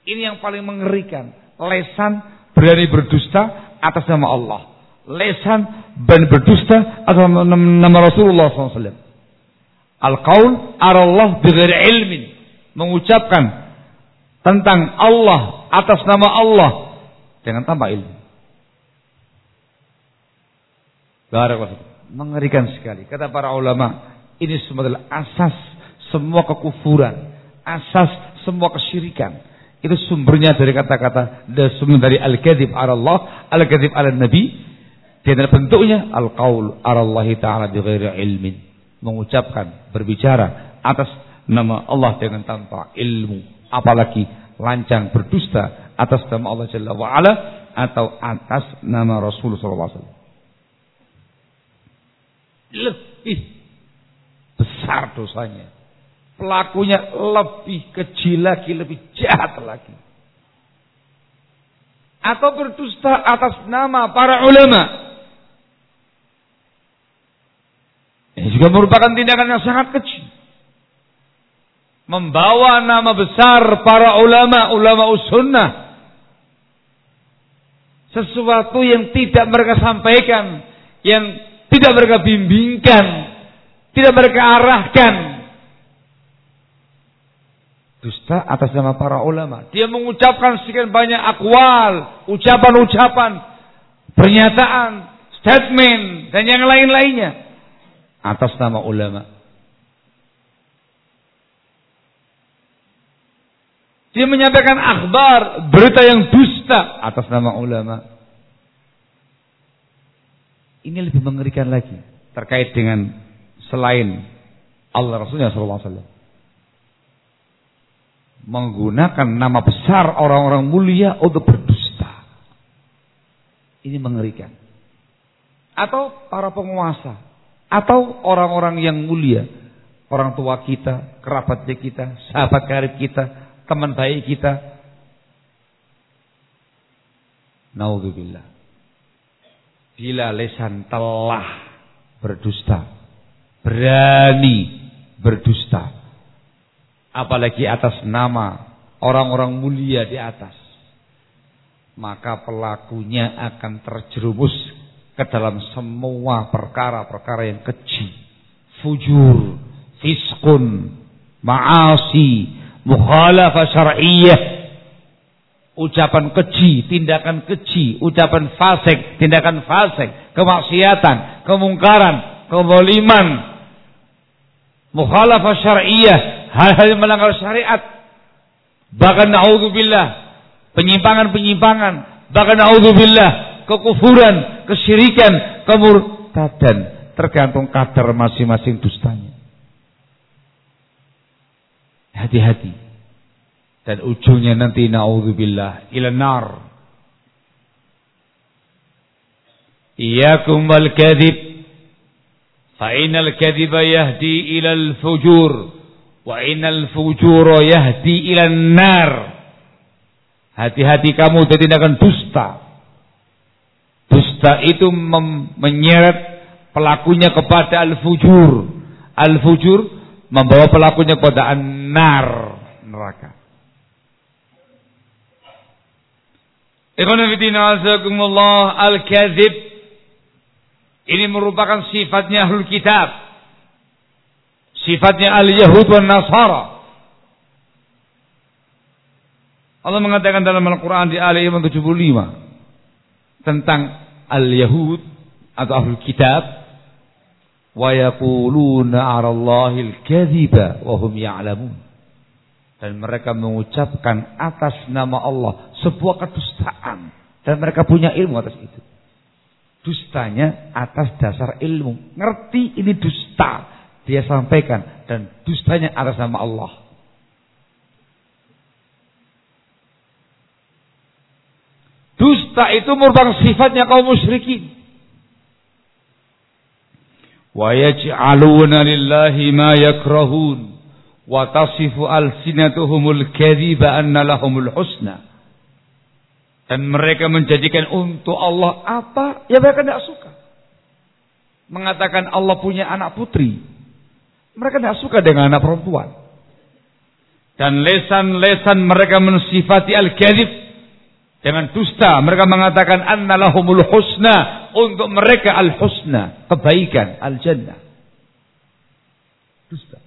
Ini yang paling mengerikan. Lesan berani berdusta atas nama Allah. Lesan berani berdusta atas nama Rasulullah SAW. Al-qaul arallah bighairi ilmin. Mengucapkan tentang Allah atas nama Allah dengan tanpa ilmu. Mengerikan sekali. Kata para ulama, ini semua adalah asas semua kekufuran, asas semua kesyirikan. Itu sumbernya dari kata-kata sumber dari al-kadzib ala Allah, al-kadzib ala Nabi. Dan bentuknya al-qaul ala Allah taala bighairi ilmin. Mengucapkan, berbicara atas nama Allah dengan tanpa ilmu, apalagi lancang berdusta atas nama Allah Jalla wa ala atau atas nama Rasulullah SAW. Lebih besar dosanya. Pelakunya lebih kecil lagi, lebih jahat lagi. Atau berdusta atas nama para ulama. Ini juga merupakan tindakan yang sangat kecil. Membawa nama besar para ulama, ulama sunnah. Sesuatu yang tidak mereka sampaikan. Yang tidak mereka bimbingkan. Tidak mereka arahkan dusta atas nama para ulama. Dia mengucapkan sekian banyak akwal, ucapan-ucapan, pernyataan, statement, dan yang lain-lainnya. Atas nama ulama. Dia menyampaikan akhbar, berita yang dusta atas nama ulama. Ini lebih mengerikan lagi terkait dengan selain Allah Rasulnya SAW menggunakan nama besar orang-orang mulia untuk berdusta. Ini mengerikan. Atau para penguasa, atau orang-orang yang mulia, orang tua kita, kerabat kita, sahabat karib kita, teman baik kita. Naudzubillah. Bila lesan telah berdusta, berani berdusta, apalagi atas nama orang-orang mulia di atas, maka pelakunya akan terjerumus ke dalam semua perkara-perkara yang keji, fujur, fiskun, ma'asi, mukhalafah syar'iyyah, ucapan keji, tindakan keji, ucapan fasik, tindakan fasik, kemaksiatan, kemungkaran, kezaliman, mukhalafah syar'iyyah, hal-hal yang melanggar syariat. Bahkan naudzubillah, penyimpangan-penyimpangan, bahkan naudzubillah, kekufuran, kesyirikan, kemurtadan, tergantung kadar masing-masing dustanya. Hati-hati. Dan ujungnya nanti naudzubillah ila nar. Iyakum wal kadhib fa innal kadhiba yahdi ila al fujur Wa innal fujuro yahdi ilan nar. Hati-hati kamu dari tindakan dusta. Dusta itu menyeret pelakunya kepada al-fujur. Al-fujur membawa pelakunya kepada an-nar, neraka. Al-kadhib ini merupakan sifatnya ahlul kitab Sifatnya al-Yahud wa Nasara. Allah mengatakan dalam Al-Quran di Ali 75 tentang al-Yahud atau ahlul kitab wa yaquluna 'ala Allahil kadhiba wa hum ya'lamun. Dan mereka mengucapkan atas nama Allah sebuah kedustaan. Dan mereka punya ilmu atas itu. Dustanya atas dasar ilmu. Ngerti ini dusta. Dia sampaikan. Dan dustanya atas nama Allah. Dusta itu merupakan sifatnya kaum musyrikin. Wa yaj'aluna lillahi ma yakrahun wa tasifu alsinatuhumul kadhiba anna lahumul husna. Dan mereka menjadikan untuk Allah apa yang mereka tidak suka. Mengatakan Allah punya anak putri. Mereka tidak suka dengan anak perempuan. Dan lesan-lesan mereka mensifati al-kadhib dengan dusta. Mereka mengatakan annalahumul husna. Untuk mereka al-husna. Kebaikan. Al-jannah. Dusta.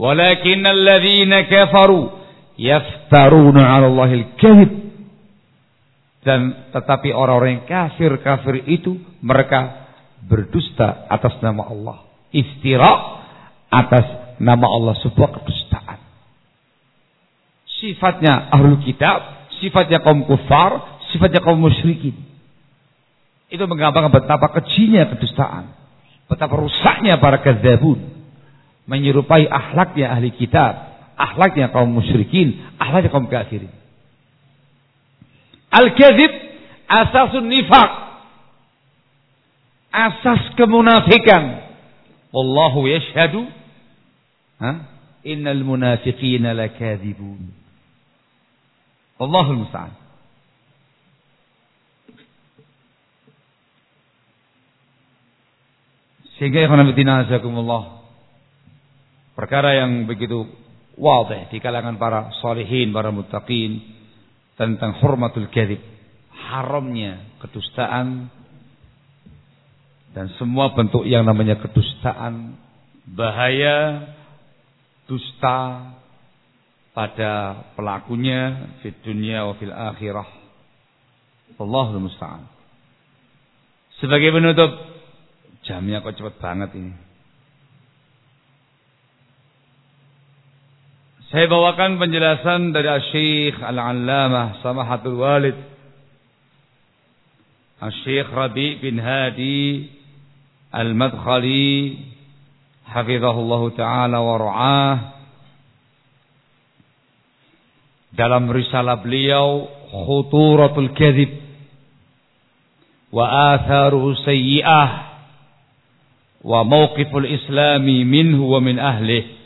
Walakin alladhina kafaru. Yaftaruna ala Allahil kadhib. Dan tetapi orang-orang kafir-kafir itu. Mereka berdusta atas nama Allah. Istira atas nama Allah. Sebuah kedustaan sifatnya ahlul kitab, sifatnya kaum kufar, sifatnya kaum musyrikin. Itu menggambarkan betapa kejinya kedustaan. Betapa rusaknya para kadzabun. Menyerupai akhlaknya ahli kitab, akhlaknya kaum musyrikin, akhlaknya kaum kafirin. Al-kadzib asasun nifak. Asas kemunafikan. Wallahu yashhadu ha? Innal munafiqina lakadzibun. Allahul musta'an. Sehingga ya azakumullah perkara yang begitu wadih di kalangan para salihin, para muttaqin tentang hormatul kadzib, haramnya kedustaan dan semua bentuk yang namanya kedustaan, bahaya dusta pada pelakunya di dunia wa fil akhirah. Allahul musta'an. Sebagai penutup, jamnya kok cepat banget ini. Saya bawakan penjelasan dari Syekh Al-Allamah Samahatul Walid Syekh Rabi bin Hadi Al-Madkhali Hafizahullah Ta'ala wa ra'ah dalam risalah beliau khuturatul kadhib. Wa atharuhu sayyi'ah. Wa mawqiful islami minhu wa min ahli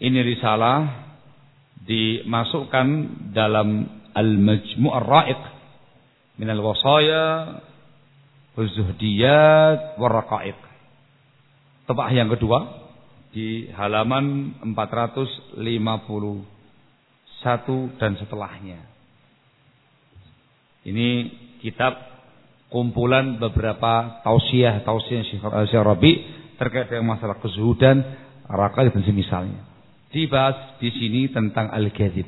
ini risalah dimasukkan dalam al-majmu' ar-ra'iq. Min al-wasaya wa-zuhdiyat wa-raqa'iq tabah yang kedua di halaman 451 dan setelahnya. Ini kitab kumpulan beberapa tausiah-tausiah Syekh Rabi terkait dengan masalah kezuhudan, rakaat dan semisalnya. Dibahas di sini tentang al-kadzib.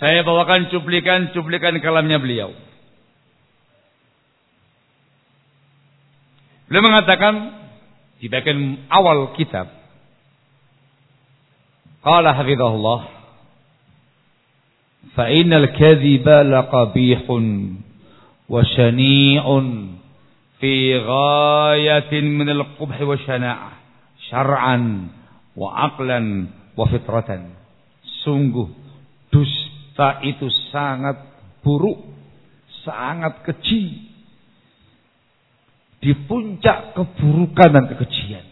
Saya bawakan cuplikan-cuplikan kalamnya beliau. Beliau mengatakan di bagian awal kitab. Qala hafizahullah fa innal kadhiba laqabihun wa shani'un fi ghayatin min al-qubh wa shana'ah syar'an wa aqlan wa fitratan. Sungguh dusta itu sangat buruk, sangat kecil di puncak keburukan dan kekejian.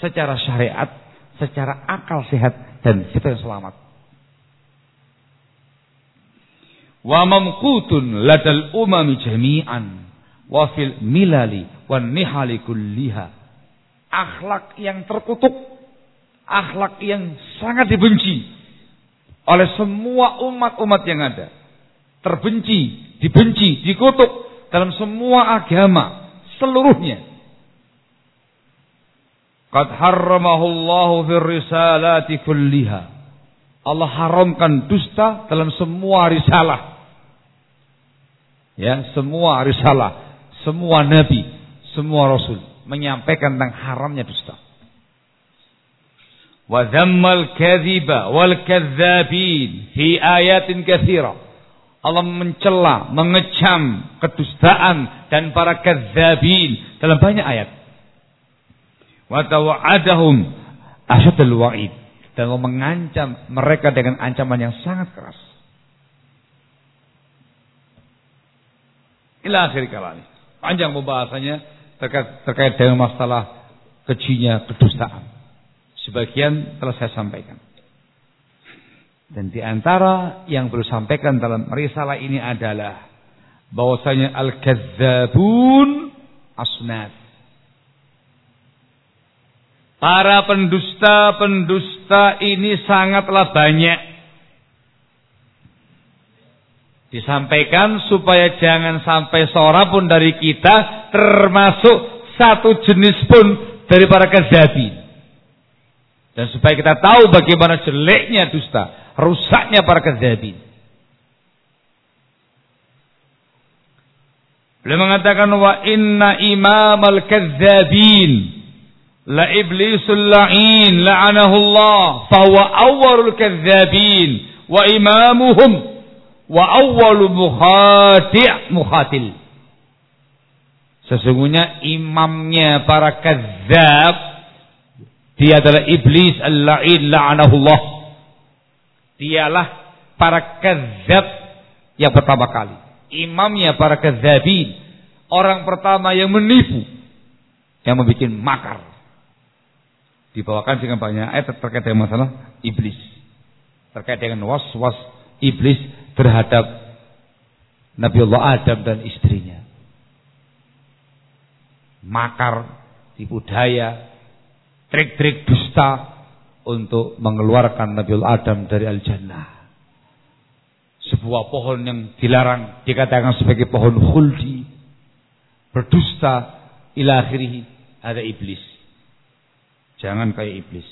Secara syariat, secara akal sehat dan kita yang selamat. Wa mamkutun ladal umami jami'an wa fil milali wa nihali kulliha. Akhlak yang terkutuk, akhlak yang sangat dibenci oleh semua umat-umat yang ada. Terbenci, dibenci, dikutuk dalam semua agama, seluruhnya. Qad harramahu Allah fi risalati kulliha. Allah haramkan dusta dalam semua risalah. Ya, semua risalah, semua nabi, semua rasul menyampaikan tentang haramnya dusta. Wa dhammal kadhiba wal kadzabin fi ayatin katsira. Allah mencela, mengecam kedustaan dan para kadzabin dalam banyak ayat. Wa tawa'adahum asyadul wa'id dan mau mengancam mereka dengan ancaman yang sangat keras. Ila akhir kalami. Panjang pembahasannya terkait, terkait dengan masalah kejinya kedustaan. Sebagian telah saya sampaikan. Dan di antara yang perlu sampaikan dalam risalah ini adalah bahwasanya al-kadzabun asnaf. Para pendusta-pendusta ini sangatlah banyak. Disampaikan supaya jangan sampai seorang pun dari kita termasuk satu jenis pun dari para kezabin. Dan supaya kita tahu bagaimana jeleknya dusta, rusaknya para kezabin. Beliau mengatakan wa inna imam al-kadzabin la iblisul la'in la'anahu Allah fahuwa awwalul kadzabin wa imamuhum wa awwalu mukhati' mukhatil sesungguhnya imamnya para kadzab dia adalah iblis al-la'in la'anahu Allah dialah para kadzab yang pertama kali imamnya para kadzabin orang pertama yang menipu yang membuat makar dibawakan dengan banyak ayat terkait dengan masalah iblis. Terkait dengan was-was iblis terhadap Nabi Allah Adam dan istrinya. Makar, tipu daya, trik-trik dusta untuk mengeluarkan Nabi Allah Adam dari Al-Jannah. Sebuah pohon yang dilarang dikatakan sebagai pohon khuldi. Berdusta ila akhirih ada iblis. Jangan kayak iblis.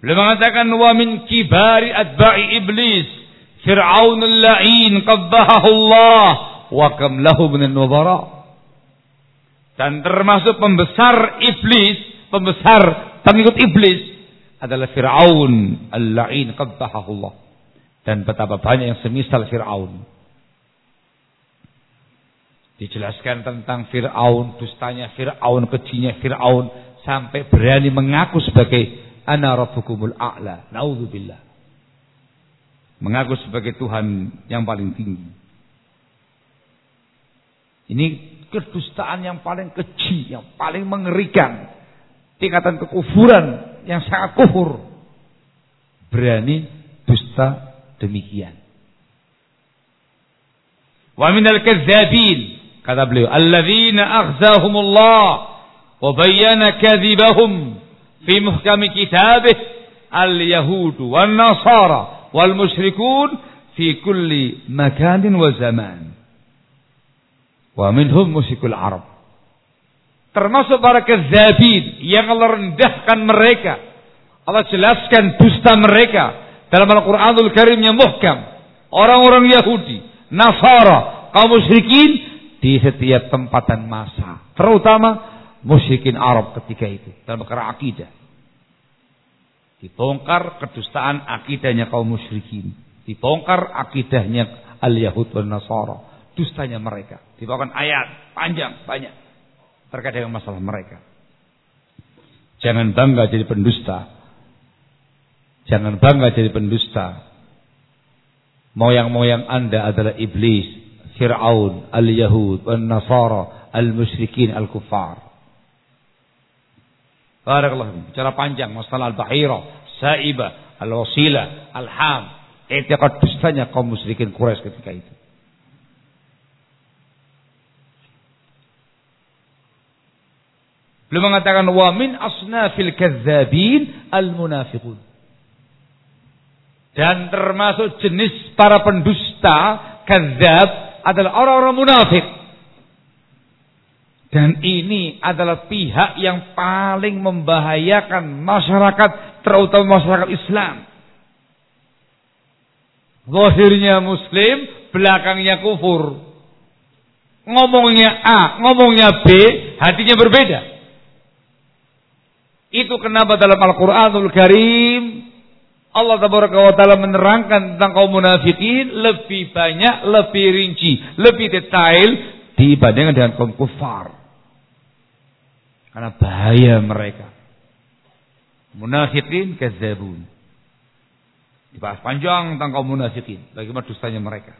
Beliau mengatakan wa min kibari atba'i iblis Fir'aun al-la'in qabbahahu Allah wa kam lahu min nubara dan termasuk pembesar iblis, pembesar pengikut iblis adalah Fir'aun al-la'in qabbahahu Allah. Dan betapa banyak yang semisal Fir'aun. Dijelaskan tentang Fir'aun, dustanya Fir'aun, kejinya Fir'aun. Sampai berani mengaku sebagai Ana Rabbukumul A'la. Naudzubillah. Mengaku sebagai Tuhan yang paling tinggi. Ini kedustaan yang paling keji, yang paling mengerikan. Tingkatan kekufuran yang sangat kufur. Berani dusta demikian. Wa minal kadzabin Kata beliau, "Alladzina akhzahumullah wa bayyana kadzibahum fi muhkami kitabih al-yahudu wan nasara wal musyrikun fi kulli makanin wa zaman." Wa minhum musyikul Arab. Termasuk para kezabin yang Allah rendahkan mereka. Allah jelaskan dusta mereka dalam Al-Quranul Karim yang muhkam. Orang-orang Yahudi, Nasara, kaum musyrikin di setiap tempat dan masa. Terutama musyrikin Arab ketika itu dalam perkara akidah. Dibongkar kedustaan akidahnya kaum musyrikin. Dibongkar akidahnya al-Yahud dan Nasara. Dustanya mereka. Dibawakan ayat panjang banyak terkait dengan masalah mereka. Jangan bangga jadi pendusta. Jangan bangga jadi pendusta. Moyang-moyang Anda adalah iblis Fir'aun, al-Yahud, al-Nasara, al-Musyrikin, al-Kuffar. Barakallahu Bicara panjang masalah al-Bahira, Sa'iba, al-Wasila, al-Ham. Etiqat dustanya kaum musyrikin Quraisy ketika itu. Beliau mengatakan wa min asnafil kadzabin al-munafiqun. Dan termasuk jenis para pendusta kadzab adalah orang-orang munafik. Dan ini adalah pihak yang paling membahayakan masyarakat, terutama masyarakat Islam. Zahirnya muslim, belakangnya kufur. Ngomongnya A, ngomongnya B, hatinya berbeda. Itu kenapa dalam Al-Quranul Karim Allah Taala menerangkan tentang kaum munafikin lebih banyak, lebih rinci, lebih detail dibandingkan dengan kaum kufar. Karena bahaya mereka. Munafiqin kadzabun. Dibahas panjang tentang kaum munafikin. Bagaimana dustanya mereka.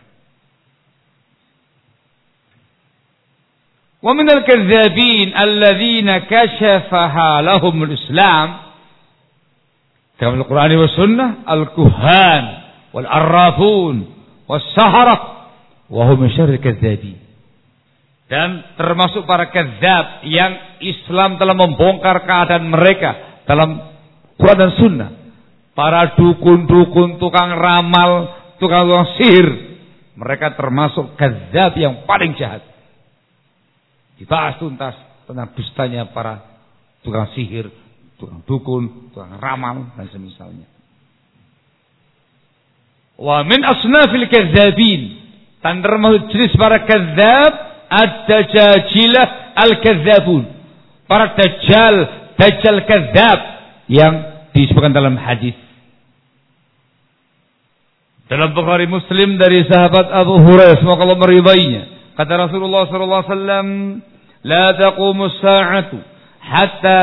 Wa minal kadzabin alladzina kashafaha lahumul Islam Sunnah al-kuhan wal arrafun was sahara wa hum syarrul kadzabin dan termasuk para kadzab yang Islam telah membongkar keadaan mereka dalam Quran dan Sunnah para dukun-dukun, tukang ramal, tukang-tukang sihir. Mereka termasuk kezab yang paling jahat. Dibahas tuntas tentang dustanya para tukang sihir, tukang dukun, tukang ramal, dan semisalnya. Wa min asnafil kezabin. Dan termasuk jenis para kezab, ad-dajajilah al-kezabun. Para dajjal, dajjal kezab yang disebutkan dalam hadis dalam Bukhari Muslim dari sahabat Abu Hurairah semoga Allah meridainya. Kata Rasulullah sallallahu alaihi wasallam, "La taqumu as-sa'atu hatta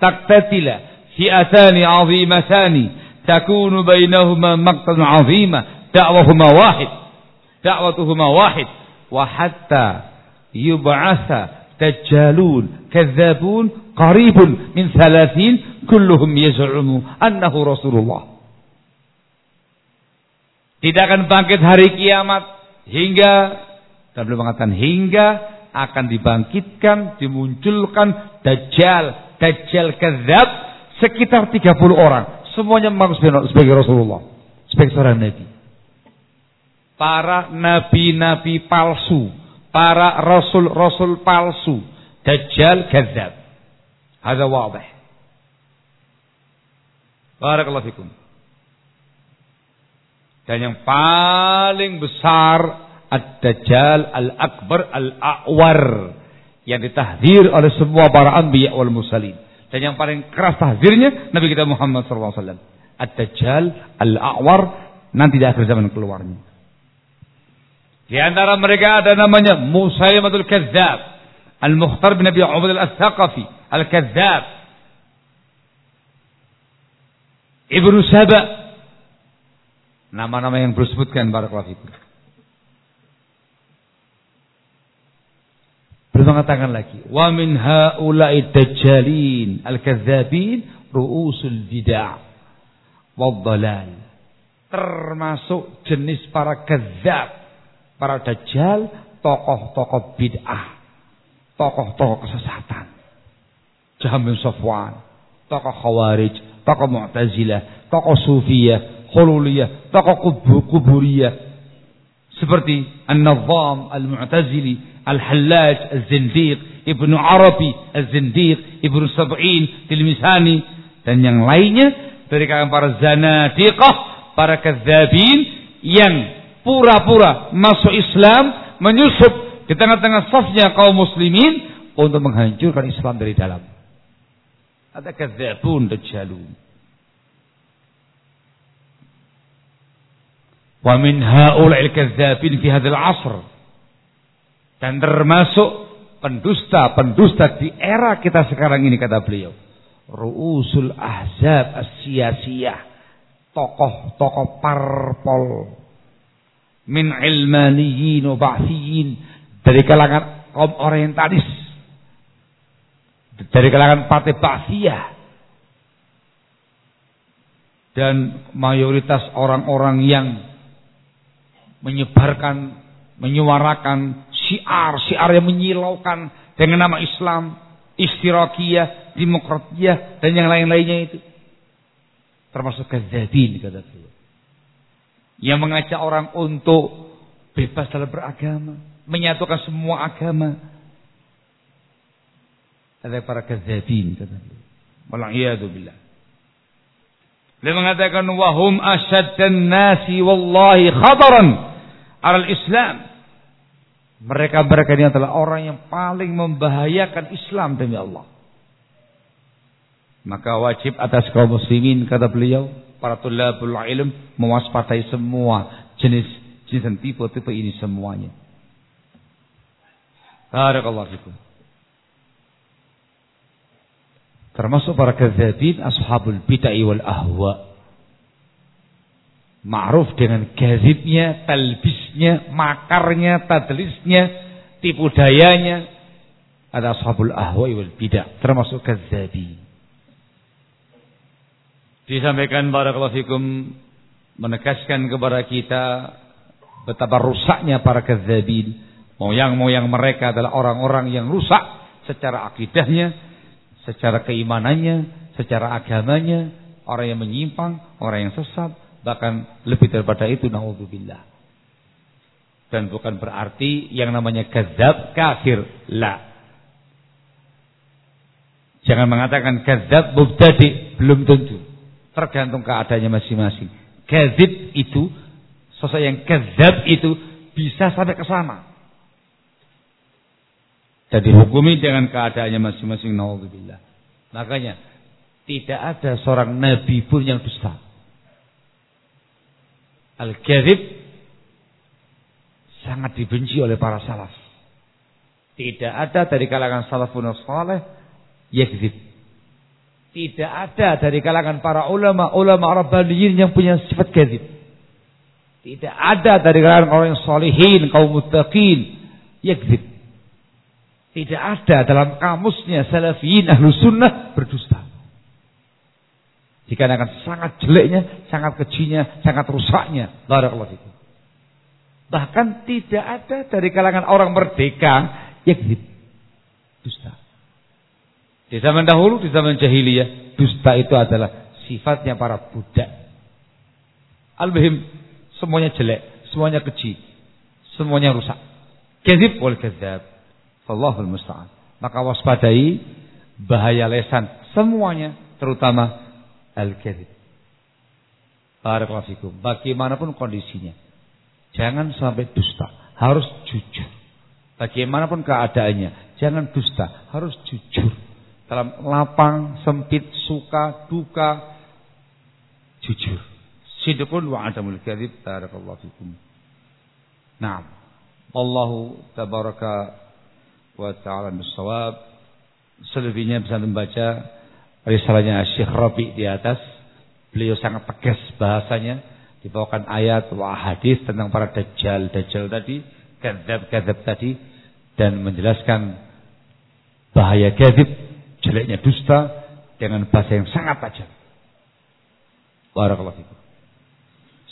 taqtatila fi'atani 'azimatani takunu bainahuma maqtan 'azima da'wahuma wahid da'watuhuma wahid wa hatta yub'atha dajjalun kadzabun qaribun min 30 kulluhum yaz'umu annahu Rasulullah." Tidak akan bangkit hari kiamat. Hingga dan belum mengatakan hingga akan dibangkitkan, dimunculkan dajjal, dajjal kezab sekitar 30 orang. Semuanya mengaku sebagai Rasulullah, sebagai seorang nabi. Para nabi-nabi palsu, para rasul-rasul palsu, dajjal kezab. Hadza wadih. Barakallahu fikum. Dan yang paling besar Ad-Dajjal Al-Akbar Al-A'war yang ditahdir oleh semua para anbiya wal mursalin. Dan yang paling keras tahdirnya Nabi kita Muhammad SAW. Ad-Dajjal Al-A'war nanti di akhir zaman keluarnya. Di antara mereka ada namanya Musayyimatul Kadzab, Al-Mukhtar bin Nabi Ubad Al-Thaqafi, Al-Kadzab. Ibnu Saba Nama-nama yang bersebutkan barakallahu Belum mengatakan lagi, wa min haula'i dajjalin al-kadzabin ru'usul bid'ah wad-dhalal. Termasuk jenis para kadzab, para dajjal, tokoh-tokoh bid'ah, tokoh-tokoh kesesatan. Jaham bin Safwan, tokoh Khawarij, tokoh Mu'tazilah, tokoh Sufiyah, hululiyah, tokoh kubur, kuburiyah. Seperti An-Nazam, Al-Mu'tazili, Al-Hallaj, Al-Zindiq, Ibnu Arabi, Al-Zindiq, Ibnu Sab'in, Tilmisani, dan yang lainnya dari kalangan para zanadiqah, para kadzabin yang pura-pura masuk Islam, menyusup di tengah-tengah safnya kaum muslimin untuk menghancurkan Islam dari dalam. Ada kadzabun dajjalun. Wa min haula'il kadzdzabin fi hadzal asr. Dan termasuk pendusta-pendusta di era kita sekarang ini kata beliau. Ru'usul ahzab as-siyasiyah. Tokoh-tokoh parpol. Min ilmaniyin wa. Dari kalangan kaum orientalis. Dari kalangan partai ba'thiyah. Dan mayoritas orang-orang yang menyebarkan, menyuarakan syiar-syiar yang menyilaukan dengan nama Islam, istirakiyah, demokratiyah, dan yang lain-lainnya itu. Termasuk kezadin, kata beliau. Yang mengajak orang untuk bebas dalam beragama, menyatukan semua agama. Ada para kezadin, kata beliau. Wal'iyadu billah. Dia mengatakan wahum asyaddan nasi wallahi khataran al Islam. Mereka-mereka ini adalah orang yang paling membahayakan Islam demi Allah. Maka wajib atas kaum muslimin kata beliau, para tulabul ilm mewaspadai semua jenis jenis dan tipe-tipe ini semuanya. Barakallahu fikum. Termasuk para kadzabin ashabul bid'ah wal ahwa. Ma'ruf dengan gazibnya, talbisnya, makarnya, tadlisnya, tipu dayanya. Ada ashabul ahwa wal bid'ah. Termasuk kadzabin. Disampaikan barakallahu fikum menegaskan kepada kita betapa rusaknya para kadzabin. Moyang-moyang mereka adalah orang-orang yang rusak secara akidahnya, secara keimanannya, secara agamanya, orang yang menyimpang, orang yang sesat, bahkan lebih daripada itu naudzubillah. Dan bukan berarti yang namanya kadzab kafir, la. Jangan mengatakan kadzab mubtadi, belum tentu. Tergantung keadaannya masing-masing. Kadzib itu Sosok yang kezab itu bisa sampai ke sana. Dan dihukumi dengan keadaannya masing-masing. Naudzubillah. Makanya tidak ada seorang nabi pun yang dusta. Al-Ghazib sangat dibenci oleh para salaf. Tidak ada dari kalangan salafun salih yakzib. Tidak ada dari kalangan para ulama, ulama Rabbaniyin yang punya sifat kezib. Tidak ada dari kalangan orang yang solihin, kaum muttaqin, yakzib. Tidak ada dalam kamusnya salafiyin ahlu sunnah berdusta. Jika akan sangat jeleknya, sangat kejinya, sangat rusaknya. Barakallahu itu. Bahkan tidak ada dari kalangan orang merdeka yakzib. Dusta. Di zaman dahulu, di zaman jahiliyah, dusta itu adalah sifatnya para budak. Al-Bihim Semuanya jelek, semuanya keji, semuanya rusak. Kezib wal kezab. Allahul musta'an. Maka waspadai bahaya lesan semuanya terutama al-kezib. Barakallahu Bagaimanapun kondisinya. Jangan sampai dusta. Harus jujur. Bagaimanapun keadaannya. Jangan dusta. Harus jujur. Dalam lapang, sempit, suka, duka. Jujur sidqun wa adamul kadhib barakallahu fikum Naam Allahu tabaraka wa ta'ala bisawab selebihnya bisa membaca risalahnya Syekh Rabi di atas beliau sangat tegas bahasanya dibawakan ayat wa hadis tentang para dajjal dajjal tadi kadzab-kadzab tadi dan menjelaskan bahaya kadzib jeleknya dusta dengan bahasa yang sangat tajam barakallahu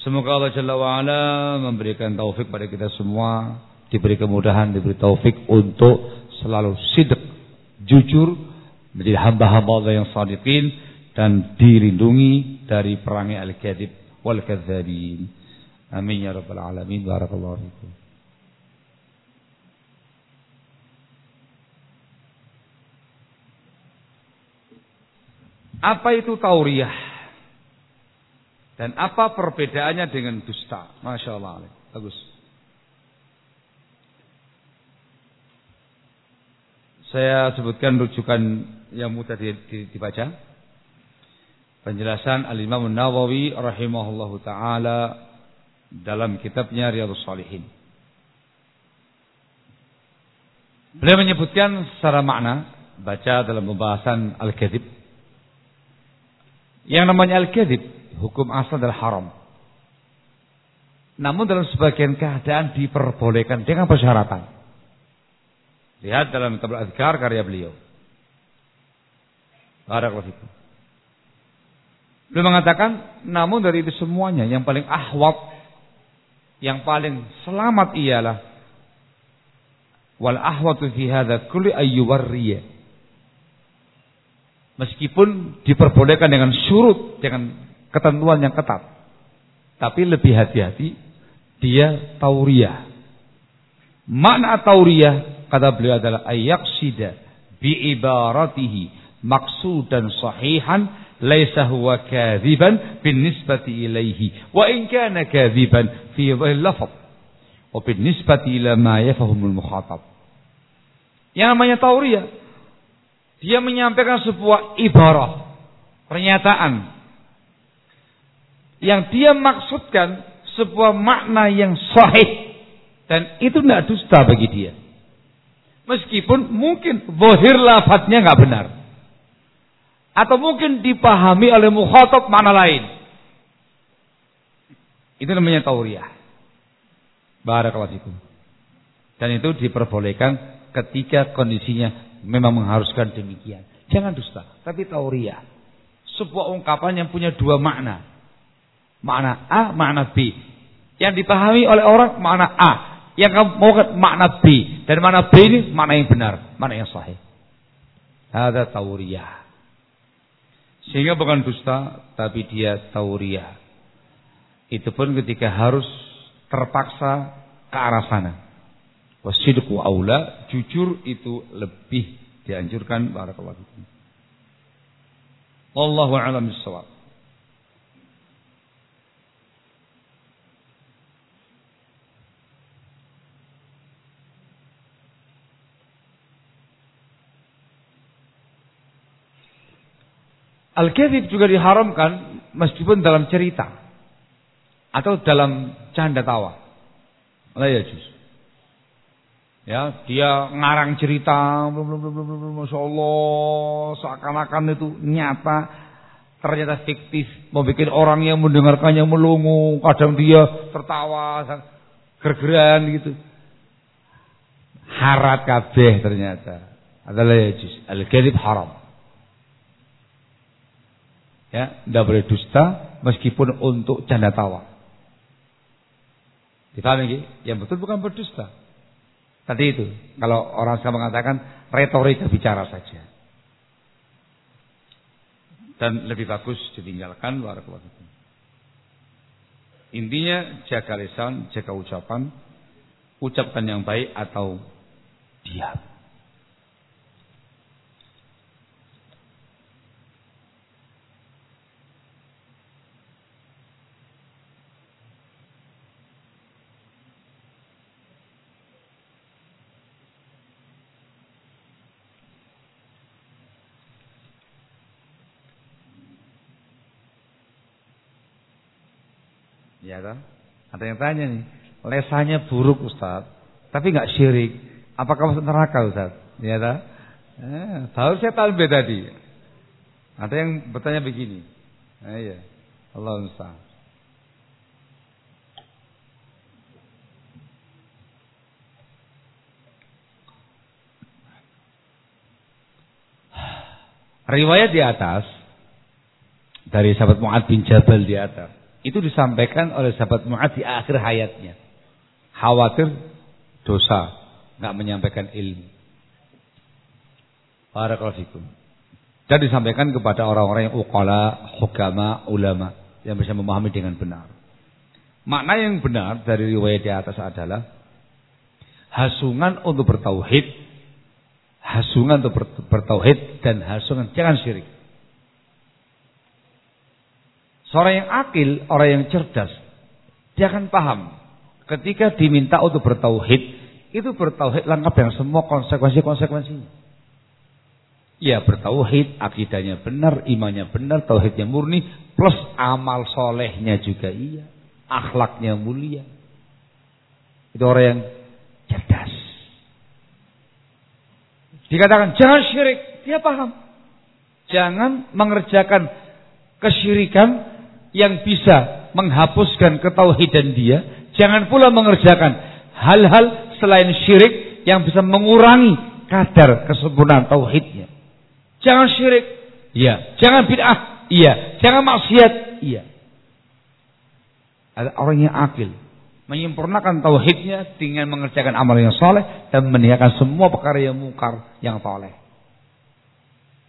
Semoga Allah Jalla wa'ala memberikan taufik pada kita semua. Diberi kemudahan, diberi taufik untuk selalu sidik, jujur, menjadi hamba-hamba Allah yang sadiqin dan dilindungi dari perangai al-kadib wal kadzabin. Amin ya rabbal alamin. Barakallahu fikum. Apa itu tauriyah? Dan apa perbedaannya dengan dusta? Masya Allah. Bagus. Saya sebutkan rujukan yang mudah dibaca. Penjelasan Al-Imam Nawawi rahimahullahu taala dalam kitabnya Riyadhus Shalihin. Beliau menyebutkan secara makna baca dalam pembahasan al-kadzib. Yang namanya al-kadzib hukum asal adalah haram. Namun dalam sebagian keadaan diperbolehkan dengan persyaratan. Lihat dalam kitab Azkar karya beliau. Barakallahu fikum. Beliau mengatakan, namun dari itu semuanya yang paling ahwat, yang paling selamat ialah wal ahwatu fi hadza kulli ayyuwarriya. Meskipun diperbolehkan dengan syurut, dengan ketentuan yang ketat. Tapi lebih hati-hati dia tauriyah. Makna tauriyah kata beliau adalah sida bi ibaratihi maksudan sahihan laisa huwa kadhiban bin nisbati ilaihi wa in kana kadhiban fi dhil lafaz wa bin nisbati ila ma yafhamul mukhatab. Yang namanya tauriyah dia menyampaikan sebuah ibarah, pernyataan yang dia maksudkan sebuah makna yang sahih dan itu tidak dusta bagi dia. Meskipun mungkin bohir lafadznya nggak benar. Atau mungkin dipahami oleh mukhatab mana lain. Itu namanya tauriah. Barakallahu. Dan itu diperbolehkan ketika kondisinya memang mengharuskan demikian. Jangan dusta, tapi tauriah. Sebuah ungkapan yang punya dua makna. Makna A, makna B. Yang dipahami oleh orang makna A. Yang kamu mau makna B. Dan makna B ini makna yang benar. Makna yang sahih. Ada tauriah. Sehingga bukan dusta, tapi dia tauriah. Itu pun ketika harus terpaksa ke arah sana. Wasidku aula, jujur itu lebih dianjurkan barakallahu fikum. Wallahu a'lam bissawab. Al-kadhib juga diharamkan meskipun dalam cerita atau dalam canda tawa. La ya juz. Ya, dia ngarang cerita, masya Allah, seakan-akan itu nyata, ternyata fiktif, bikin orang yang mendengarkannya melungu, kadang dia tertawa, gergeran gitu. Harat kabeh ternyata. Adalah ya juz. Al-kadhib haram. Ya, tidak boleh dusta meskipun untuk canda tawa. Dipahami lagi? Yang betul bukan berdusta. Tadi itu, kalau orang sekarang mengatakan retorika bicara saja. Dan lebih bagus ditinggalkan warahmatullahi Intinya jaga lisan, jaga ucapan, ucapkan yang baik atau diam. Ya kan? Ada yang tanya nih, lesanya buruk Ustaz, tapi nggak syirik. Apakah masuk neraka Ustaz? Ya kan? Eh, tahu saya talbih tadi. Ada yang bertanya begini. Eh, iya. Allah Ustaz. Riwayat di atas dari sahabat Mu'ad bin Jabal di atas itu disampaikan oleh sahabat Mu'ad di akhir hayatnya. Khawatir dosa, nggak menyampaikan ilmu. Barakallahu Dan disampaikan kepada orang-orang yang uqala, hukama, ulama yang bisa memahami dengan benar. Makna yang benar dari riwayat di atas adalah hasungan untuk bertauhid, hasungan untuk bertauhid dan hasungan jangan syirik. Seorang yang akil, orang yang cerdas, dia akan paham. Ketika diminta untuk bertauhid, itu bertauhid lengkap dengan semua konsekuensi-konsekuensinya. Ya bertauhid, akidahnya benar, imannya benar, tauhidnya murni, plus amal solehnya juga iya. Akhlaknya mulia. Itu orang yang cerdas. Dikatakan jangan syirik, dia paham. Jangan mengerjakan kesyirikan yang bisa menghapuskan ketauhidan dia, jangan pula mengerjakan hal-hal selain syirik yang bisa mengurangi kadar kesempurnaan tauhidnya. Jangan syirik, iya. Jangan bid'ah, iya. Jangan maksiat, iya. Ada orang yang akil, menyempurnakan tauhidnya dengan mengerjakan amal yang soleh dan meninggalkan semua perkara yang mungkar yang soleh.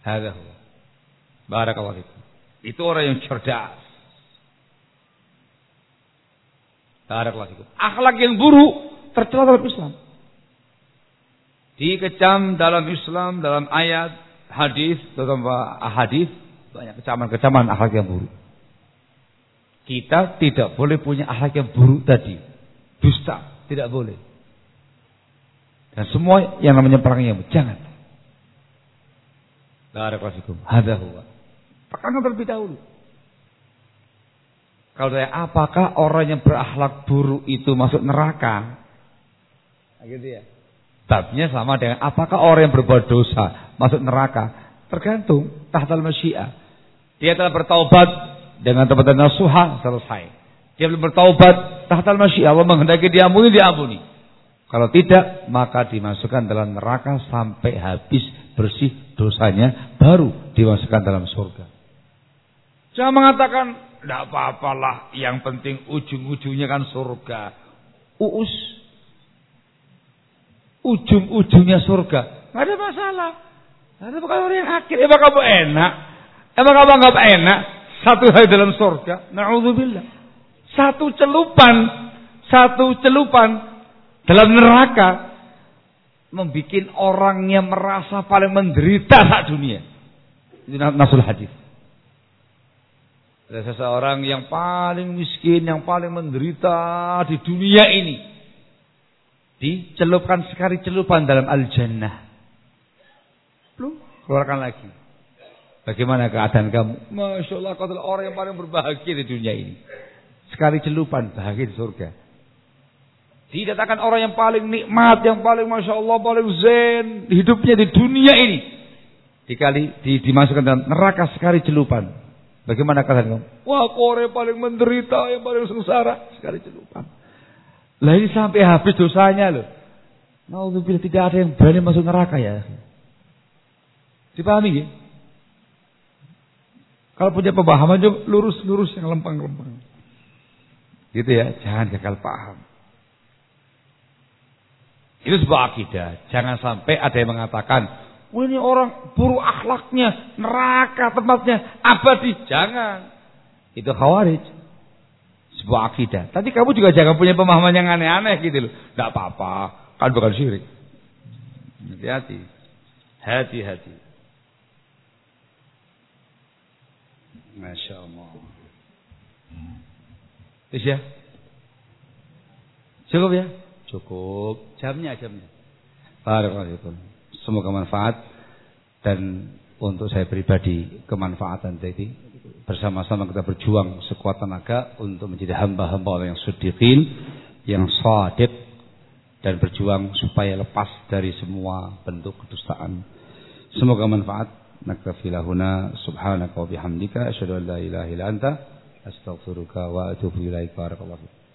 Hadza Barakallahu Itu orang yang cerdas. Akhlak yang buruk tercela dalam Islam. Dikecam dalam Islam, dalam ayat, hadis, dalam hadis, banyak kecaman-kecaman akhlak yang buruk. Kita tidak boleh punya akhlak yang buruk tadi. Dusta, tidak boleh. Dan semua yang namanya perang yang jangan. Barakallahu Hadza huwa. Pekangan terlebih dahulu. Kalau saya, apakah orang yang berakhlak buruk itu masuk neraka? Nah, gitu ya. Babnya sama dengan apakah orang yang berbuat dosa masuk neraka? Tergantung tahtal masyiah. Dia telah bertaubat dengan taubat nasuha selesai. Dia belum bertaubat tahtal masyiah Allah menghendaki diampuni diampuni. Kalau tidak maka dimasukkan dalam neraka sampai habis bersih dosanya baru dimasukkan dalam surga. Jangan mengatakan tidak apa-apalah yang penting ujung-ujungnya kan surga. Uus ujung-ujungnya surga. Nggak ada masalah. Ada bukan orang yang akhir. Emang kamu enak? Emang kamu anggap enak? Satu hari dalam surga. Na'udzubillah. Satu celupan. Satu celupan. Dalam neraka. Membikin orangnya merasa paling menderita saat dunia. Ini nasul hadis. Ada seseorang yang paling miskin, yang paling menderita di dunia ini. Dicelupkan sekali celupan dalam al-jannah. Belum, keluarkan lagi. Bagaimana keadaan kamu? Masya Allah, kau adalah orang yang paling berbahagia di dunia ini. Sekali celupan, bahagia di surga. Didatakan orang yang paling nikmat, yang paling Masya Allah, paling zen. Hidupnya di dunia ini. Dikali, di, dimasukkan dalam neraka sekali celupan. Bagaimana kamu? Wah, yang paling menderita, yang paling sengsara. Sekali celupan. Lah ini sampai habis dosanya loh. Nah, tidak ada yang berani masuk neraka ya. Dipahami ya? Kalau punya pemahaman lurus-lurus yang lempang-lempang. Gitu ya, jangan gagal paham. Itu sebuah akidah. Jangan sampai ada yang mengatakan, ini orang buruk akhlaknya, neraka tempatnya, abadi. Jangan. Itu khawarij. Sebuah akidah. Tadi kamu juga jangan punya pemahaman yang aneh-aneh gitu loh. Tidak apa-apa. Kan bukan syirik. Hati-hati. Hati-hati. Masya Allah. Is ya? Cukup ya? Cukup. Jamnya, jamnya. Barakallahu Semoga manfaat. Dan untuk saya pribadi kemanfaatan tadi. Bersama-sama kita berjuang sekuat tenaga untuk menjadi hamba-hamba Allah yang sudikin, yang sadik dan berjuang supaya lepas dari semua bentuk kedustaan. Semoga manfaat. Naktafi lahuna subhanaka wa bihamdika. Asyhadu an la ilaha illa anta. Astaghfiruka wa atubu ilaika barakallahu